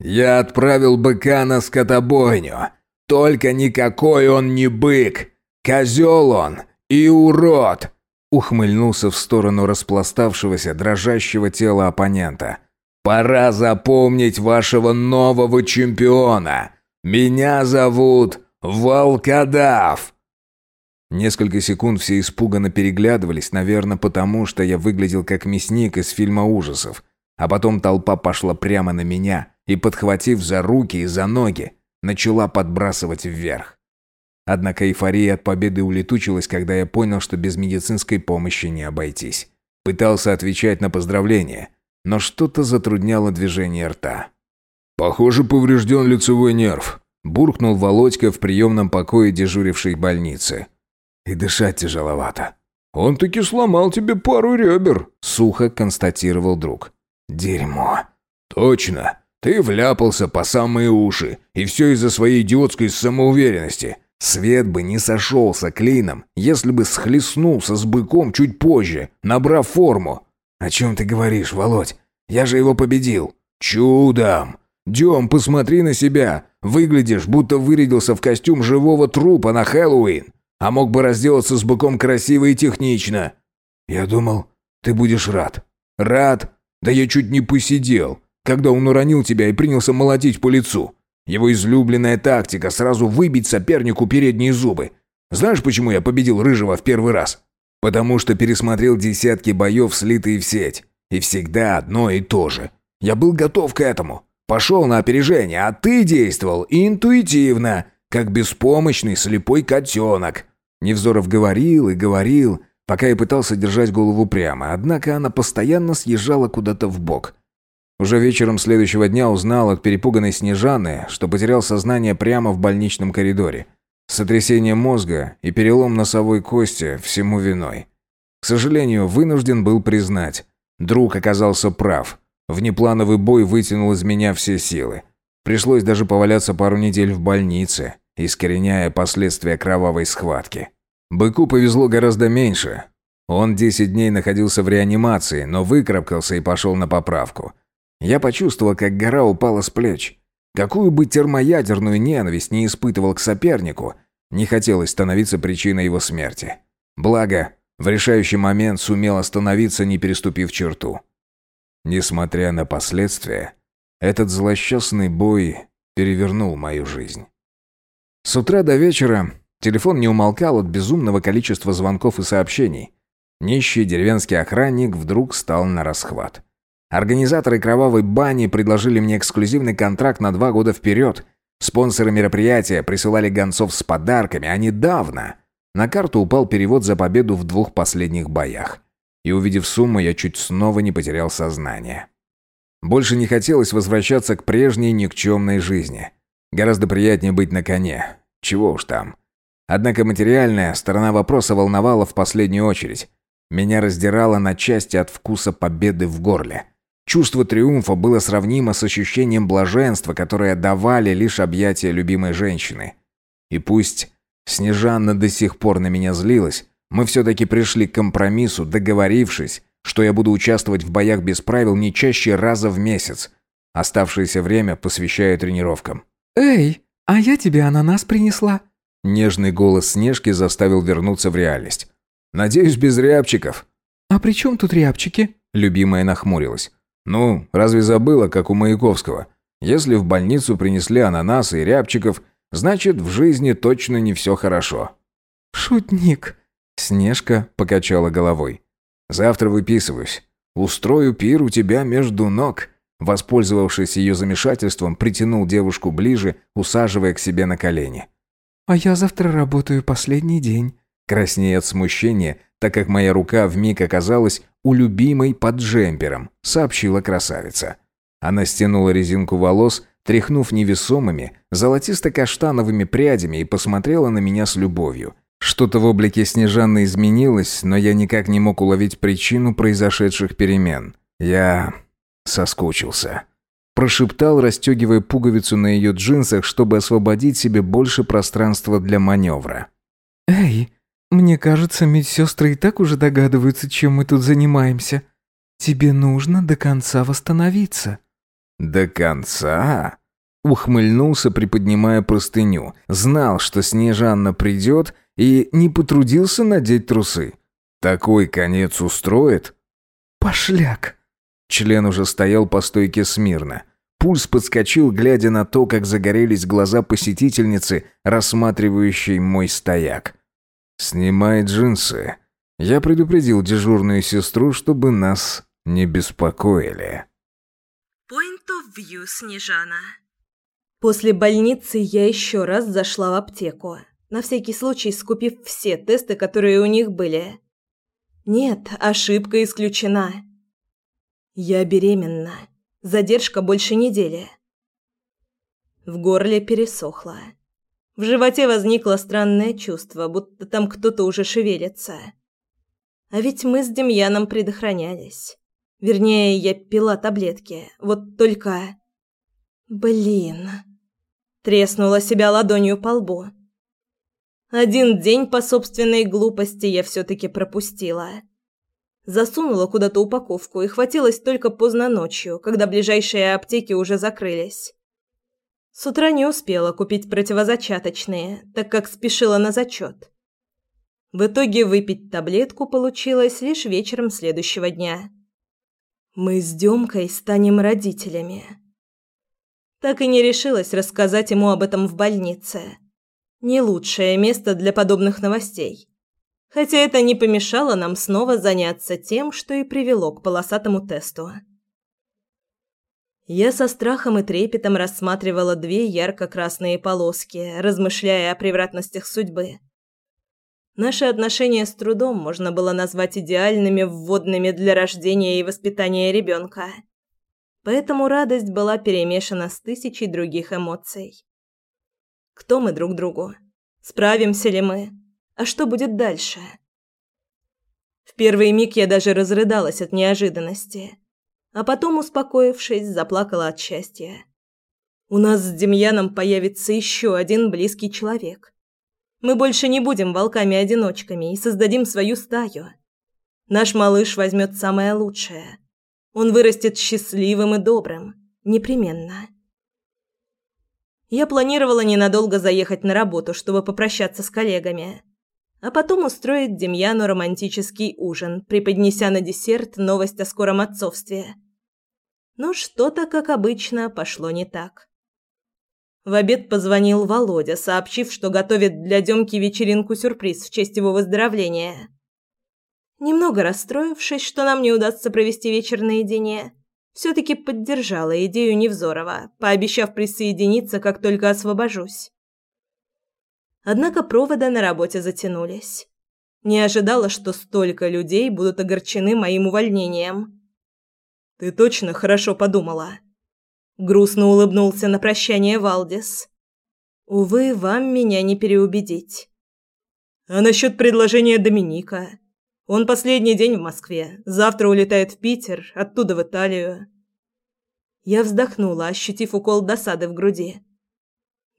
«Я отправил быка на скотобойню. Только никакой он не бык. Козел он и урод!» Ухмыльнулся в сторону распластавшегося, дрожащего тела оппонента. «Пора запомнить вашего нового чемпиона. Меня зовут Волкодав!» Несколько секунд все испуганно переглядывались, наверное, потому что я выглядел как мясник из фильма ужасов. А потом толпа пошла прямо на меня и, подхватив за руки и за ноги, начала подбрасывать вверх. Однако эйфория от победы улетучилась, когда я понял, что без медицинской помощи не обойтись. Пытался отвечать на поздравления, но что-то затрудняло движение рта. «Похоже, поврежден лицевой нерв», – буркнул Володька в приемном покое дежурившей больницы. «И дышать тяжеловато». «Он таки сломал тебе пару ребер», – сухо констатировал друг. «Дерьмо». «Точно. Ты вляпался по самые уши, и все из-за своей идиотской самоуверенности. Свет бы не сошелся клином, если бы схлестнулся с быком чуть позже, набрав форму. О чем ты говоришь, Володь? Я же его победил. Чудом! Дем, посмотри на себя. Выглядишь, будто вырядился в костюм живого трупа на Хэллоуин. А мог бы разделаться с быком красиво и технично. Я думал, ты будешь рад. Рад? Да я чуть не посидел когда он уронил тебя и принялся молотить по лицу. Его излюбленная тактика – сразу выбить сопернику передние зубы. Знаешь, почему я победил Рыжего в первый раз? Потому что пересмотрел десятки боев, слитые в сеть. И всегда одно и то же. Я был готов к этому. Пошел на опережение, а ты действовал интуитивно, как беспомощный слепой котенок. Невзоров говорил и говорил, пока я пытался держать голову прямо, однако она постоянно съезжала куда-то в бок. Уже вечером следующего дня узнал от перепуганной Снежаны, что потерял сознание прямо в больничном коридоре. Сотрясение мозга и перелом носовой кости всему виной. К сожалению, вынужден был признать. Друг оказался прав. Внеплановый бой вытянул из меня все силы. Пришлось даже поваляться пару недель в больнице, искореняя последствия кровавой схватки. Быку повезло гораздо меньше. Он 10 дней находился в реанимации, но выкарабкался и пошел на поправку – я почувствовал, как гора упала с плеч. Какую бы термоядерную ненависть не испытывал к сопернику, не хотелось становиться причиной его смерти. Благо, в решающий момент сумел остановиться, не переступив черту. Несмотря на последствия, этот злосчастный бой перевернул мою жизнь. С утра до вечера телефон не умолкал от безумного количества звонков и сообщений. Нищий деревенский охранник вдруг стал на расхват. Организаторы кровавой бани предложили мне эксклюзивный контракт на два года вперед. Спонсоры мероприятия присылали гонцов с подарками, а недавно На карту упал перевод за победу в двух последних боях. И увидев сумму, я чуть снова не потерял сознание. Больше не хотелось возвращаться к прежней никчемной жизни. Гораздо приятнее быть на коне. Чего уж там. Однако материальная сторона вопроса волновала в последнюю очередь. Меня раздирало на части от вкуса победы в горле. Чувство триумфа было сравнимо с ощущением блаженства, которое давали лишь объятия любимой женщины. И пусть Снежанна до сих пор на меня злилась, мы все-таки пришли к компромиссу, договорившись, что я буду участвовать в боях без правил не чаще раза в месяц. Оставшееся время посвящаю тренировкам. «Эй, а я тебе ананас принесла». Нежный голос Снежки заставил вернуться в реальность. «Надеюсь, без рябчиков». «А при чем тут рябчики?» Любимая нахмурилась. «Ну, разве забыла, как у Маяковского? Если в больницу принесли ананасы и рябчиков, значит, в жизни точно не все хорошо». «Шутник», — Снежка покачала головой. «Завтра выписываюсь. Устрою пир у тебя между ног». Воспользовавшись ее замешательством, притянул девушку ближе, усаживая к себе на колени. «А я завтра работаю последний день». Краснея от смущения, так как моя рука вмиг оказалась у любимой под джемпером, сообщила красавица. Она стянула резинку волос, тряхнув невесомыми, золотисто-каштановыми прядями и посмотрела на меня с любовью. Что-то в облике Снежаны изменилось, но я никак не мог уловить причину произошедших перемен. Я соскучился. Прошептал, расстегивая пуговицу на ее джинсах, чтобы освободить себе больше пространства для маневра. «Эй, мне кажется, медсестры и так уже догадываются, чем мы тут занимаемся. Тебе нужно до конца восстановиться». «До конца?» Ухмыльнулся, приподнимая простыню. Знал, что Снежанна придет, и не потрудился надеть трусы. Такой конец устроит? «Пошляк!» Член уже стоял по стойке смирно. Пульс подскочил, глядя на то, как загорелись глаза посетительницы, рассматривающей мой стояк. «Снимай джинсы». Я предупредил дежурную сестру, чтобы нас не беспокоили. Point of view, Снежана. После больницы я еще раз зашла в аптеку, на всякий случай скупив все тесты, которые у них были. Нет, ошибка исключена. Я беременна. Задержка больше недели. В горле пересохло. В животе возникло странное чувство, будто там кто-то уже шевелится. А ведь мы с Демьяном предохранялись. Вернее, я пила таблетки. Вот только... Блин. Треснула себя ладонью по лбу. Один день по собственной глупости я все-таки пропустила. Засунула куда-то упаковку и хватилась только поздно ночью, когда ближайшие аптеки уже закрылись. С утра не успела купить противозачаточные, так как спешила на зачет. В итоге выпить таблетку получилось лишь вечером следующего дня. Мы с Дёмкой станем родителями. Так и не решилась рассказать ему об этом в больнице. Не лучшее место для подобных новостей хотя это не помешало нам снова заняться тем, что и привело к полосатому тесту. Я со страхом и трепетом рассматривала две ярко-красные полоски, размышляя о превратностях судьбы. Наши отношения с трудом можно было назвать идеальными вводными для рождения и воспитания ребенка. Поэтому радость была перемешана с тысячей других эмоций. Кто мы друг другу? Справимся ли мы? А что будет дальше? В первый миг я даже разрыдалась от неожиданности, а потом, успокоившись, заплакала от счастья. У нас с Демьяном появится еще один близкий человек. Мы больше не будем волками-одиночками и создадим свою стаю. Наш малыш возьмет самое лучшее. Он вырастет счастливым и добрым. Непременно. Я планировала ненадолго заехать на работу, чтобы попрощаться с коллегами а потом устроить Демьяну романтический ужин, преподнеся на десерт новость о скором отцовстве. Но что-то, как обычно, пошло не так. В обед позвонил Володя, сообщив, что готовит для Демки вечеринку-сюрприз в честь его выздоровления. Немного расстроившись, что нам не удастся провести вечер наедине, все-таки поддержала идею Невзорова, пообещав присоединиться, как только освобожусь. Однако проводы на работе затянулись. Не ожидала, что столько людей будут огорчены моим увольнением. «Ты точно хорошо подумала?» Грустно улыбнулся на прощание Валдис. «Увы, вам меня не переубедить». «А насчет предложения Доминика? Он последний день в Москве, завтра улетает в Питер, оттуда в Италию». Я вздохнула, ощутив укол досады в груди.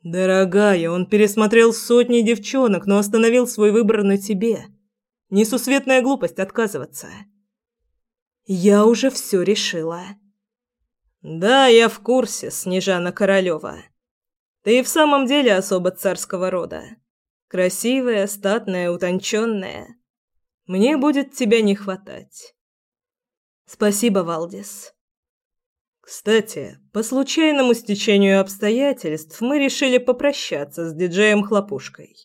«Дорогая, он пересмотрел сотни девчонок, но остановил свой выбор на тебе. Несусветная глупость отказываться». «Я уже все решила». «Да, я в курсе, Снежана Королева. Ты и в самом деле особо царского рода. Красивая, статная, утонченная. Мне будет тебя не хватать». «Спасибо, Валдис». Кстати, по случайному стечению обстоятельств мы решили попрощаться с диджеем Хлопушкой.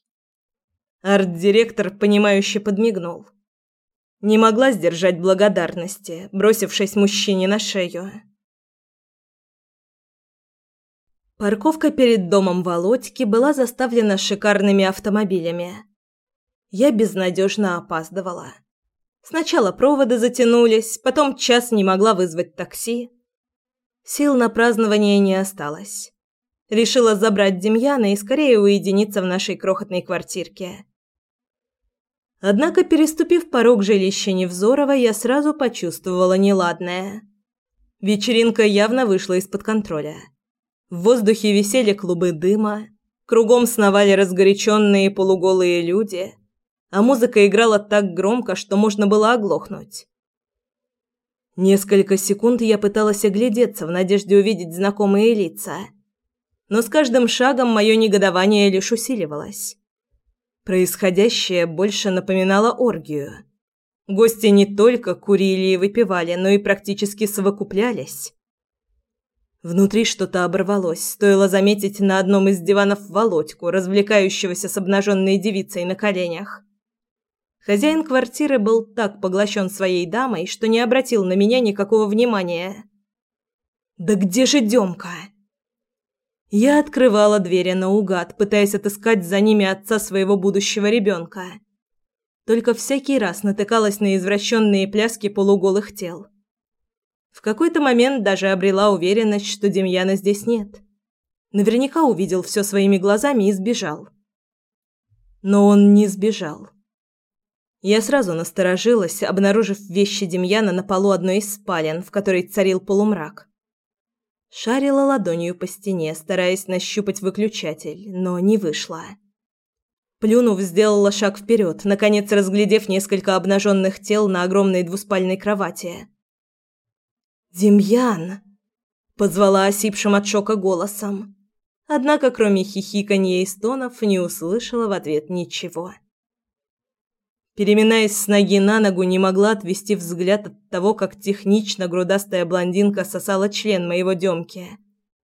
Арт-директор, понимающе подмигнул. Не могла сдержать благодарности, бросившись мужчине на шею. Парковка перед домом Володьки была заставлена шикарными автомобилями. Я безнадежно опаздывала. Сначала проводы затянулись, потом час не могла вызвать такси. Сил на празднование не осталось. Решила забрать Демьяна и скорее уединиться в нашей крохотной квартирке. Однако, переступив порог жилища Невзорова, я сразу почувствовала неладное. Вечеринка явно вышла из-под контроля. В воздухе висели клубы дыма, кругом сновали разгоряченные полуголые люди, а музыка играла так громко, что можно было оглохнуть. Несколько секунд я пыталась оглядеться в надежде увидеть знакомые лица. Но с каждым шагом мое негодование лишь усиливалось. Происходящее больше напоминало оргию. Гости не только курили и выпивали, но и практически совокуплялись. Внутри что-то оборвалось, стоило заметить на одном из диванов Володьку, развлекающегося с обнаженной девицей на коленях. Хозяин квартиры был так поглощен своей дамой, что не обратил на меня никакого внимания. «Да где же Демка?» Я открывала двери наугад, пытаясь отыскать за ними отца своего будущего ребенка. Только всякий раз натыкалась на извращенные пляски полуголых тел. В какой-то момент даже обрела уверенность, что Демьяна здесь нет. Наверняка увидел все своими глазами и сбежал. Но он не сбежал. Я сразу насторожилась, обнаружив вещи Демьяна на полу одной из спален, в которой царил полумрак. Шарила ладонью по стене, стараясь нащупать выключатель, но не вышло. Плюнув, сделала шаг вперед, наконец разглядев несколько обнаженных тел на огромной двуспальной кровати. «Демьян!» – позвала осипшим от шока голосом. Однако, кроме хихиканья и стонов, не услышала в ответ ничего. Переминаясь с ноги на ногу, не могла отвести взгляд от того, как технично грудастая блондинка сосала член моего Демки,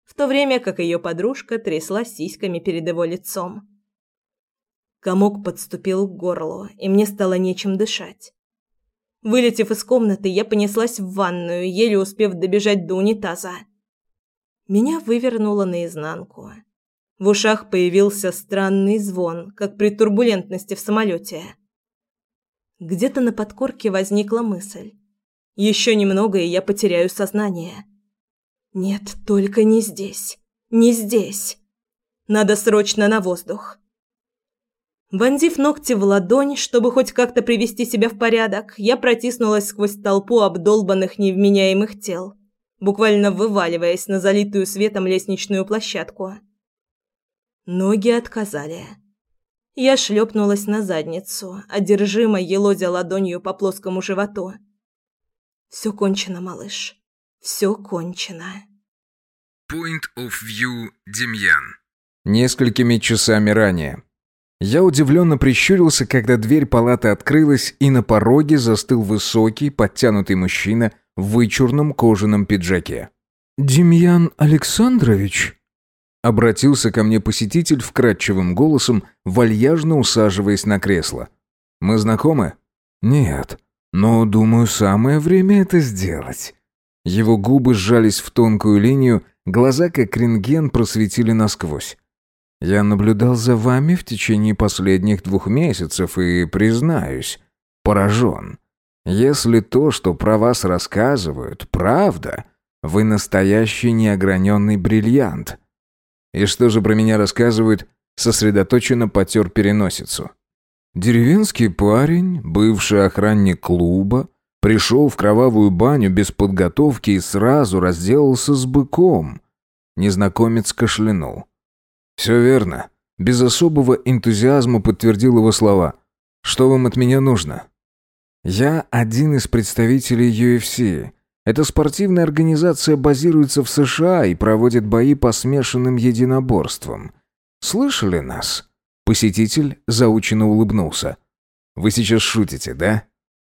в то время как ее подружка трясла сиськами перед его лицом. Комок подступил к горлу, и мне стало нечем дышать. Вылетев из комнаты, я понеслась в ванную, еле успев добежать до унитаза. Меня вывернуло наизнанку. В ушах появился странный звон, как при турбулентности в самолете. Где-то на подкорке возникла мысль. Еще немного, и я потеряю сознание. Нет, только не здесь. Не здесь. Надо срочно на воздух. Вонзив ногти в ладонь, чтобы хоть как-то привести себя в порядок, я протиснулась сквозь толпу обдолбанных невменяемых тел, буквально вываливаясь на залитую светом лестничную площадку. Ноги отказали. Я шлепнулась на задницу, одержимо елозя ладонью по плоскому животу. Все кончено, малыш. Все кончено. Point of view Демьян. Несколькими часами ранее. Я удивленно прищурился, когда дверь палаты открылась, и на пороге застыл высокий, подтянутый мужчина в вычурном кожаном пиджаке. «Демьян Александрович?» Обратился ко мне посетитель вкрадчивым голосом, вальяжно усаживаясь на кресло. «Мы знакомы?» «Нет, но, думаю, самое время это сделать». Его губы сжались в тонкую линию, глаза, как рентген, просветили насквозь. Я наблюдал за вами в течение последних двух месяцев и, признаюсь, поражен. Если то, что про вас рассказывают, правда, вы настоящий неограненный бриллиант. И что же про меня рассказывают, сосредоточенно потер переносицу. Деревенский парень, бывший охранник клуба, пришел в кровавую баню без подготовки и сразу разделался с быком. Незнакомец кашлянул. «Все верно». Без особого энтузиазма подтвердил его слова. «Что вам от меня нужно?» «Я один из представителей UFC. Эта спортивная организация базируется в США и проводит бои по смешанным единоборствам. Слышали нас?» Посетитель заученно улыбнулся. «Вы сейчас шутите, да?»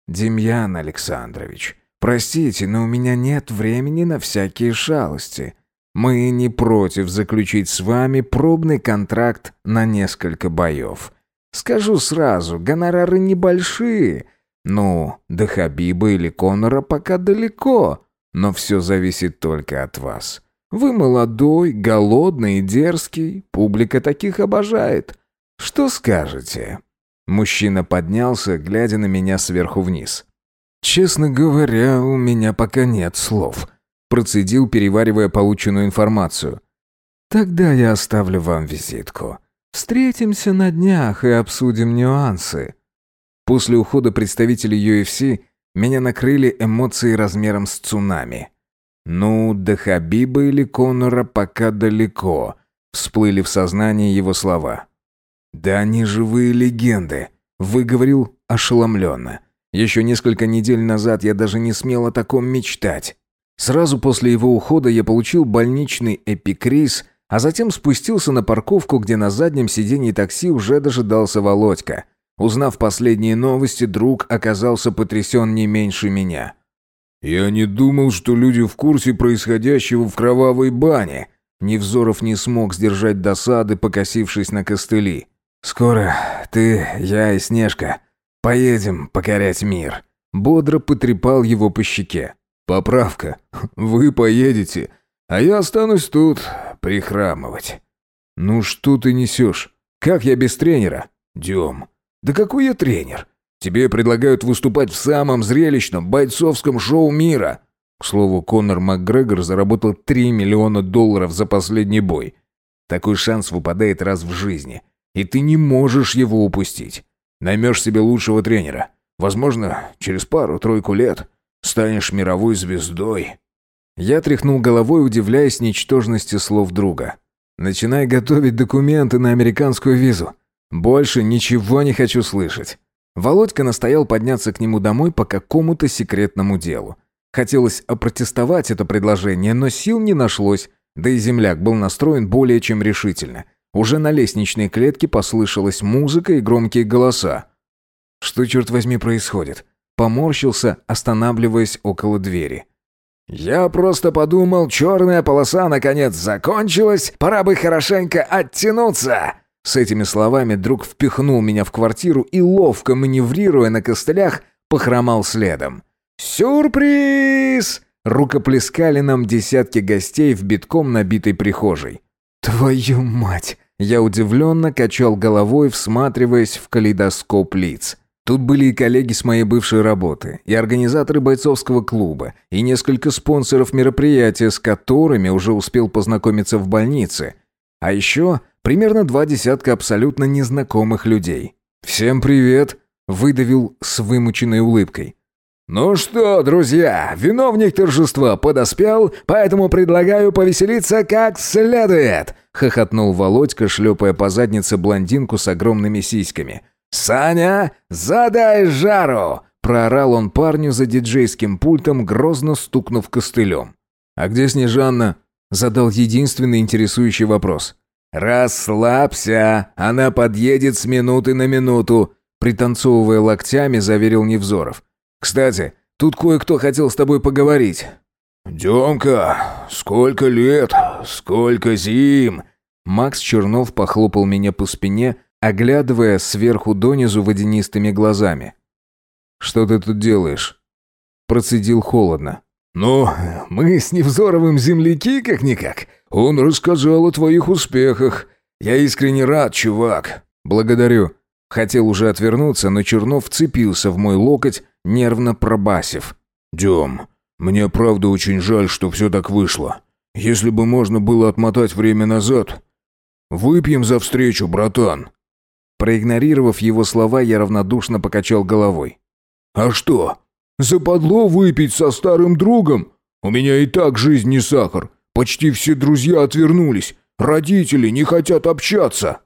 «Демьян Александрович, простите, но у меня нет времени на всякие шалости. Мы не против заключить с вами пробный контракт на несколько боев. Скажу сразу, гонорары небольшие. Ну, до Хабиба или Конора пока далеко, но все зависит только от вас. Вы молодой, голодный и дерзкий, публика таких обожает. Что скажете?» Мужчина поднялся, глядя на меня сверху вниз. «Честно говоря, у меня пока нет слов», – процедил, переваривая полученную информацию. «Тогда я оставлю вам визитку. Встретимся на днях и обсудим нюансы». После ухода представителей UFC меня накрыли эмоции размером с цунами. «Ну, до Хабиба или Конора пока далеко», – всплыли в сознании его слова. «Да они живые легенды», — выговорил ошеломленно. Еще несколько недель назад я даже не смел о таком мечтать. Сразу после его ухода я получил больничный эпикриз, а затем спустился на парковку, где на заднем сиденье такси уже дожидался Володька. Узнав последние новости, друг оказался потрясен не меньше меня. «Я не думал, что люди в курсе происходящего в кровавой бане». Невзоров не смог сдержать досады, покосившись на костыли. «Скоро ты, я и Снежка поедем покорять мир». Бодро потрепал его по щеке. «Поправка. Вы поедете, а я останусь тут прихрамывать». «Ну что ты несешь? Как я без тренера?» «Дем». «Да какой я тренер? Тебе предлагают выступать в самом зрелищном бойцовском шоу мира». К слову, Конор МакГрегор заработал 3 миллиона долларов за последний бой. Такой шанс выпадает раз в жизни. И ты не можешь его упустить. Наймешь себе лучшего тренера. Возможно, через пару-тройку лет станешь мировой звездой». Я тряхнул головой, удивляясь ничтожности слов друга. «Начинай готовить документы на американскую визу. Больше ничего не хочу слышать». Володька настоял подняться к нему домой по какому-то секретному делу. Хотелось опротестовать это предложение, но сил не нашлось, да и земляк был настроен более чем решительно – уже на лестничной клетке послышалась музыка и громкие голоса. Что, черт возьми, происходит? Поморщился, останавливаясь около двери. «Я просто подумал, черная полоса наконец закончилась, пора бы хорошенько оттянуться!» С этими словами друг впихнул меня в квартиру и, ловко маневрируя на костылях, похромал следом. «Сюрприз!» Рукоплескали нам десятки гостей в битком набитой прихожей. «Твою мать!» Я удивленно качал головой, всматриваясь в калейдоскоп лиц. Тут были и коллеги с моей бывшей работы, и организаторы бойцовского клуба, и несколько спонсоров мероприятия, с которыми уже успел познакомиться в больнице. А еще примерно два десятка абсолютно незнакомых людей. «Всем привет!» – выдавил с вымученной улыбкой. «Ну что, друзья, виновник торжества подоспел, поэтому предлагаю повеселиться как следует!» — хохотнул Володька, шлепая по заднице блондинку с огромными сиськами. «Саня, задай жару!» — проорал он парню за диджейским пультом, грозно стукнув костылем. «А где Снежанна?» — задал единственный интересующий вопрос. «Расслабься, она подъедет с минуты на минуту», — пританцовывая локтями, заверил Невзоров. Кстати, тут кое-кто хотел с тобой поговорить». «Демка, сколько лет, сколько зим!» Макс Чернов похлопал меня по спине, оглядывая сверху донизу водянистыми глазами. «Что ты тут делаешь?» Процедил холодно. «Ну, мы с Невзоровым земляки, как-никак. Он рассказал о твоих успехах. Я искренне рад, чувак. Благодарю. Хотел уже отвернуться, но Чернов вцепился в мой локоть, нервно пробасив. «Дем, мне правда очень жаль, что все так вышло. Если бы можно было отмотать время назад... Выпьем за встречу, братан». Проигнорировав его слова, я равнодушно покачал головой. «А что? Западло выпить со старым другом? У меня и так жизнь не сахар. Почти все друзья отвернулись. Родители не хотят общаться».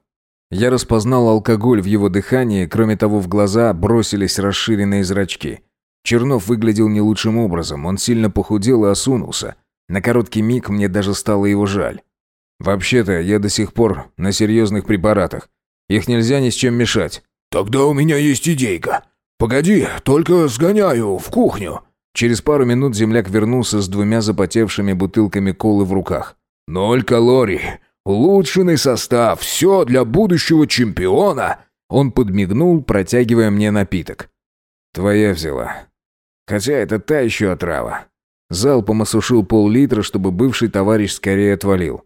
Я распознал алкоголь в его дыхании, кроме того, в глаза бросились расширенные зрачки. Чернов выглядел не лучшим образом, он сильно похудел и осунулся. На короткий миг мне даже стало его жаль. «Вообще-то, я до сих пор на серьезных препаратах. Их нельзя ни с чем мешать». «Тогда у меня есть идейка. Погоди, только сгоняю в кухню». Через пару минут земляк вернулся с двумя запотевшими бутылками колы в руках. «Ноль калорий. Улучшенный состав. Все для будущего чемпиона». Он подмигнул, протягивая мне напиток. «Твоя взяла. Хотя это та еще отрава». Залпом осушил пол-литра, чтобы бывший товарищ скорее отвалил.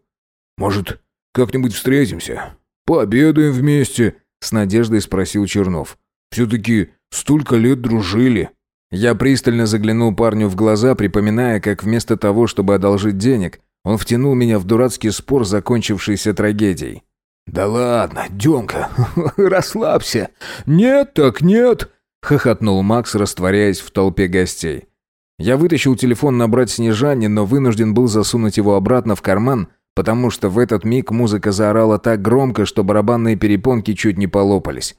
«Может, как-нибудь встретимся? Пообедаем вместе?» С надеждой спросил Чернов. «Все-таки столько лет дружили». Я пристально заглянул парню в глаза, припоминая, как вместо того, чтобы одолжить денег, он втянул меня в дурацкий спор, закончившийся трагедией. «Да ладно, Демка, расслабься. Нет так нет!» — хохотнул Макс, растворяясь в толпе гостей. Я вытащил телефон набрать Снежане, но вынужден был засунуть его обратно в карман, потому что в этот миг музыка заорала так громко, что барабанные перепонки чуть не полопались.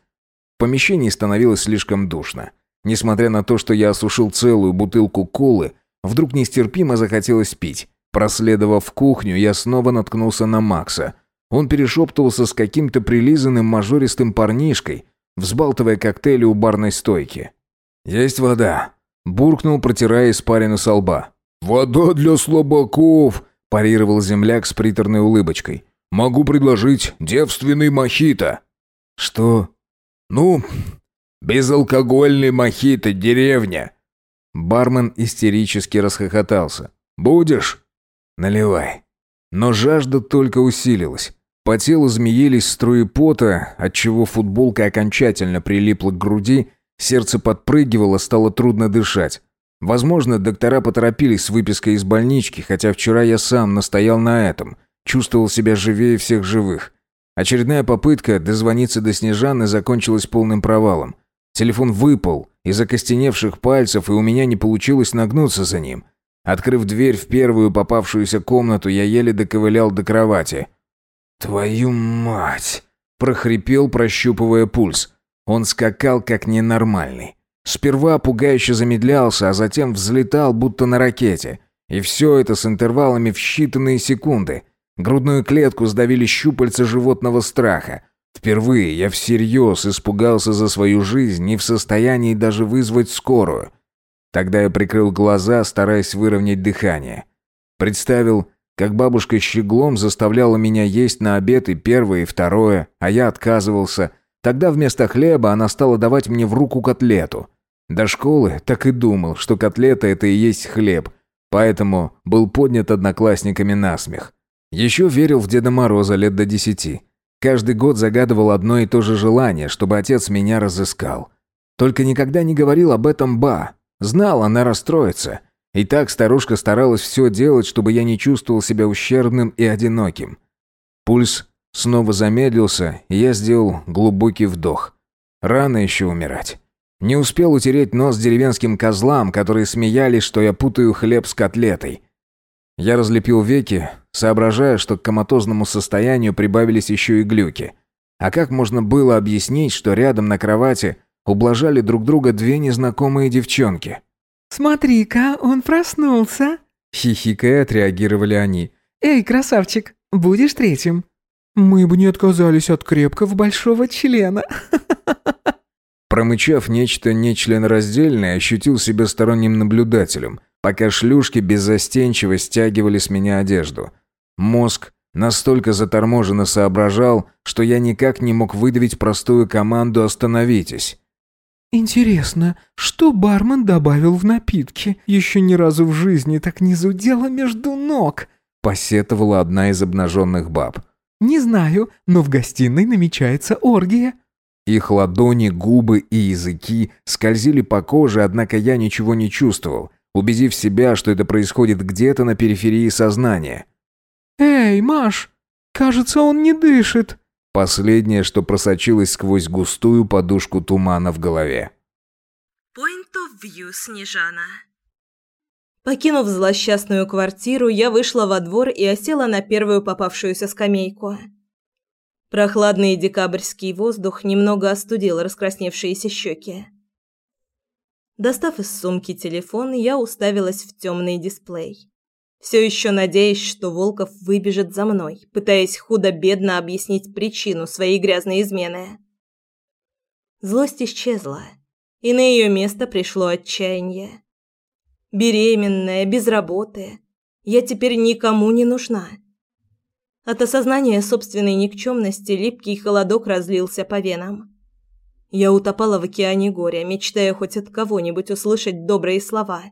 В помещении становилось слишком душно. Несмотря на то, что я осушил целую бутылку колы, вдруг нестерпимо захотелось пить. Проследовав в кухню, я снова наткнулся на Макса. Он перешептывался с каким-то прилизанным мажористым парнишкой, взбалтывая коктейли у барной стойки. «Есть вода?» – буркнул, протирая испарину со лба. «Вода для слабаков!» – парировал земляк с приторной улыбочкой. «Могу предложить девственный мохито». «Что?» «Ну, безалкогольный мохито, деревня». Бармен истерически расхохотался. «Будешь?» «Наливай». Но жажда только усилилась. По телу змеились струи пота, отчего футболка окончательно прилипла к груди, сердце подпрыгивало, стало трудно дышать. Возможно, доктора поторопились с выпиской из больнички, хотя вчера я сам настоял на этом, чувствовал себя живее всех живых. Очередная попытка дозвониться до Снежаны закончилась полным провалом. Телефон выпал из окостеневших пальцев, и у меня не получилось нагнуться за ним – Открыв дверь в первую попавшуюся комнату, я еле доковылял до кровати. «Твою мать!» – прохрипел, прощупывая пульс. Он скакал как ненормальный. Сперва пугающе замедлялся, а затем взлетал, будто на ракете. И все это с интервалами в считанные секунды. Грудную клетку сдавили щупальца животного страха. Впервые я всерьез испугался за свою жизнь, не в состоянии даже вызвать скорую. Тогда я прикрыл глаза, стараясь выровнять дыхание. Представил, как бабушка щеглом заставляла меня есть на обед и первое, и второе, а я отказывался. Тогда вместо хлеба она стала давать мне в руку котлету. До школы так и думал, что котлета – это и есть хлеб, поэтому был поднят одноклассниками на смех. Еще верил в Деда Мороза лет до десяти. Каждый год загадывал одно и то же желание, чтобы отец меня разыскал. Только никогда не говорил об этом Ба, Знал, она расстроится. И так старушка старалась все делать, чтобы я не чувствовал себя ущербным и одиноким. Пульс снова замедлился, и я сделал глубокий вдох. Рано еще умирать. Не успел утереть нос деревенским козлам, которые смеялись, что я путаю хлеб с котлетой. Я разлепил веки, соображая, что к коматозному состоянию прибавились еще и глюки. А как можно было объяснить, что рядом на кровати ублажали друг друга две незнакомые девчонки. «Смотри-ка, он проснулся!» Хихикая, отреагировали они. «Эй, красавчик, будешь третьим?» «Мы бы не отказались от крепкого большого члена!» Промычав нечто нечленораздельное, ощутил себя сторонним наблюдателем, пока шлюшки беззастенчиво стягивали с меня одежду. Мозг настолько заторможенно соображал, что я никак не мог выдавить простую команду «Остановитесь». «Интересно, что бармен добавил в напитки? Еще ни разу в жизни так не зудела между ног», — посетовала одна из обнаженных баб. «Не знаю, но в гостиной намечается оргия». Их ладони, губы и языки скользили по коже, однако я ничего не чувствовал, убедив себя, что это происходит где-то на периферии сознания. «Эй, Маш, кажется, он не дышит». Последнее, что просочилось сквозь густую подушку тумана в голове. Point of view, Снежана. Покинув злосчастную квартиру, я вышла во двор и осела на первую попавшуюся скамейку. Прохладный декабрьский воздух немного остудил раскрасневшиеся щеки. Достав из сумки телефон, я уставилась в темный дисплей. Все еще надеясь, что Волков выбежит за мной, пытаясь худо-бедно объяснить причину своей грязной измены. Злость исчезла, и на ее место пришло отчаяние. Беременная, без работы. Я теперь никому не нужна. От осознания собственной никчемности липкий холодок разлился по венам. Я утопала в океане горя, мечтая хоть от кого-нибудь услышать добрые слова.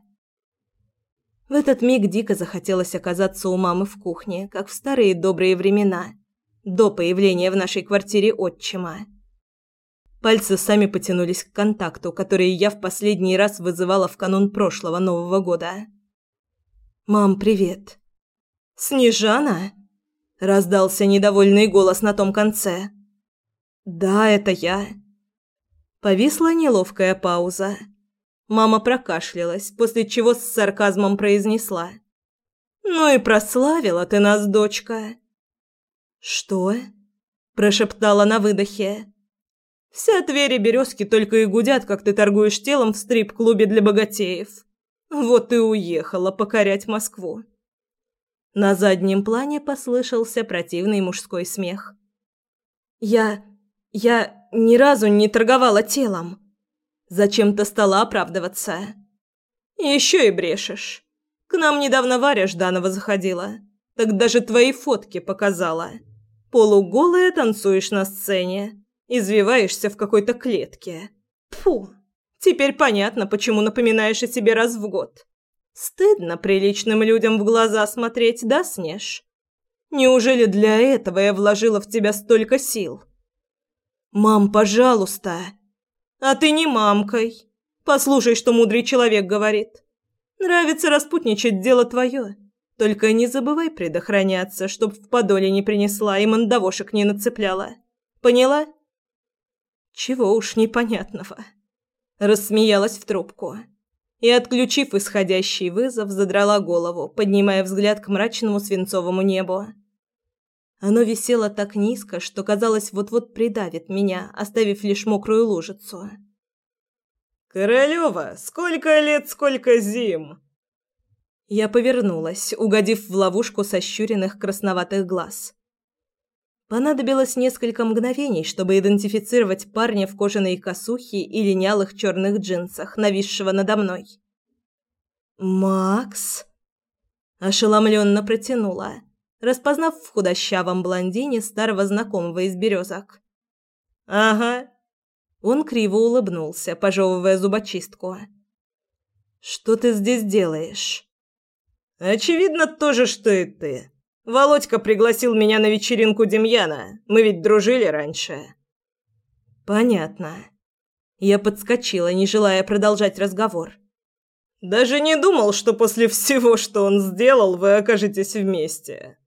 В этот миг дико захотелось оказаться у мамы в кухне, как в старые добрые времена, до появления в нашей квартире отчима. Пальцы сами потянулись к контакту, который я в последний раз вызывала в канун прошлого Нового года. «Мам, привет». «Снежана?» – раздался недовольный голос на том конце. «Да, это я». Повисла неловкая пауза. Мама прокашлялась, после чего с сарказмом произнесла. «Ну и прославила ты нас, дочка». «Что?» – прошептала на выдохе. Вся Тверь березки только и гудят, как ты торгуешь телом в стрип-клубе для богатеев. Вот и уехала покорять Москву. На заднем плане послышался противный мужской смех. Я... я ни разу не торговала телом. Зачем-то стала оправдываться. Еще и брешешь. К нам недавно Варя Жданова заходила. Так даже твои фотки показала. Полуголая танцуешь на сцене. Извиваешься в какой-то клетке. Фу. Теперь понятно, почему напоминаешь о себе раз в год. Стыдно приличным людям в глаза смотреть, да, Снеж? Неужели для этого я вложила в тебя столько сил? Мам, пожалуйста. А ты не мамкой. Послушай, что мудрый человек говорит. Нравится распутничать, дело твое. Только не забывай предохраняться, чтоб в подоле не принесла и мандавошек не нацепляла. Поняла? Чего уж непонятного. Рассмеялась в трубку. И, отключив исходящий вызов, задрала голову, поднимая взгляд к мрачному свинцовому небу. Оно висело так низко, что казалось вот-вот придавит меня, оставив лишь мокрую лужицу. «Королева, сколько лет, сколько зим!» Я повернулась, угодив в ловушку сощуренных красноватых глаз. Понадобилось несколько мгновений, чтобы идентифицировать парня в кожаной косухе и линялых черных джинсах, нависшего надо мной. «Макс?» Ошеломленно протянула, распознав в худощавом блондине старого знакомого из березок. «Ага». Он криво улыбнулся, пожевывая зубочистку. «Что ты здесь делаешь?» «Очевидно то же, что и ты. Володька пригласил меня на вечеринку Демьяна. Мы ведь дружили раньше. Понятно. Я подскочила, не желая продолжать разговор. Даже не думал, что после всего, что он сделал, вы окажетесь вместе.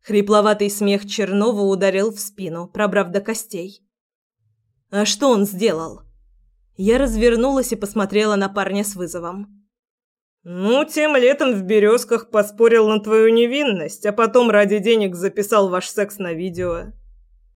Хрипловатый смех Чернова ударил в спину, пробрав до костей. А что он сделал? Я развернулась и посмотрела на парня с вызовом. «Ну, тем летом в «Березках» поспорил на твою невинность, а потом ради денег записал ваш секс на видео.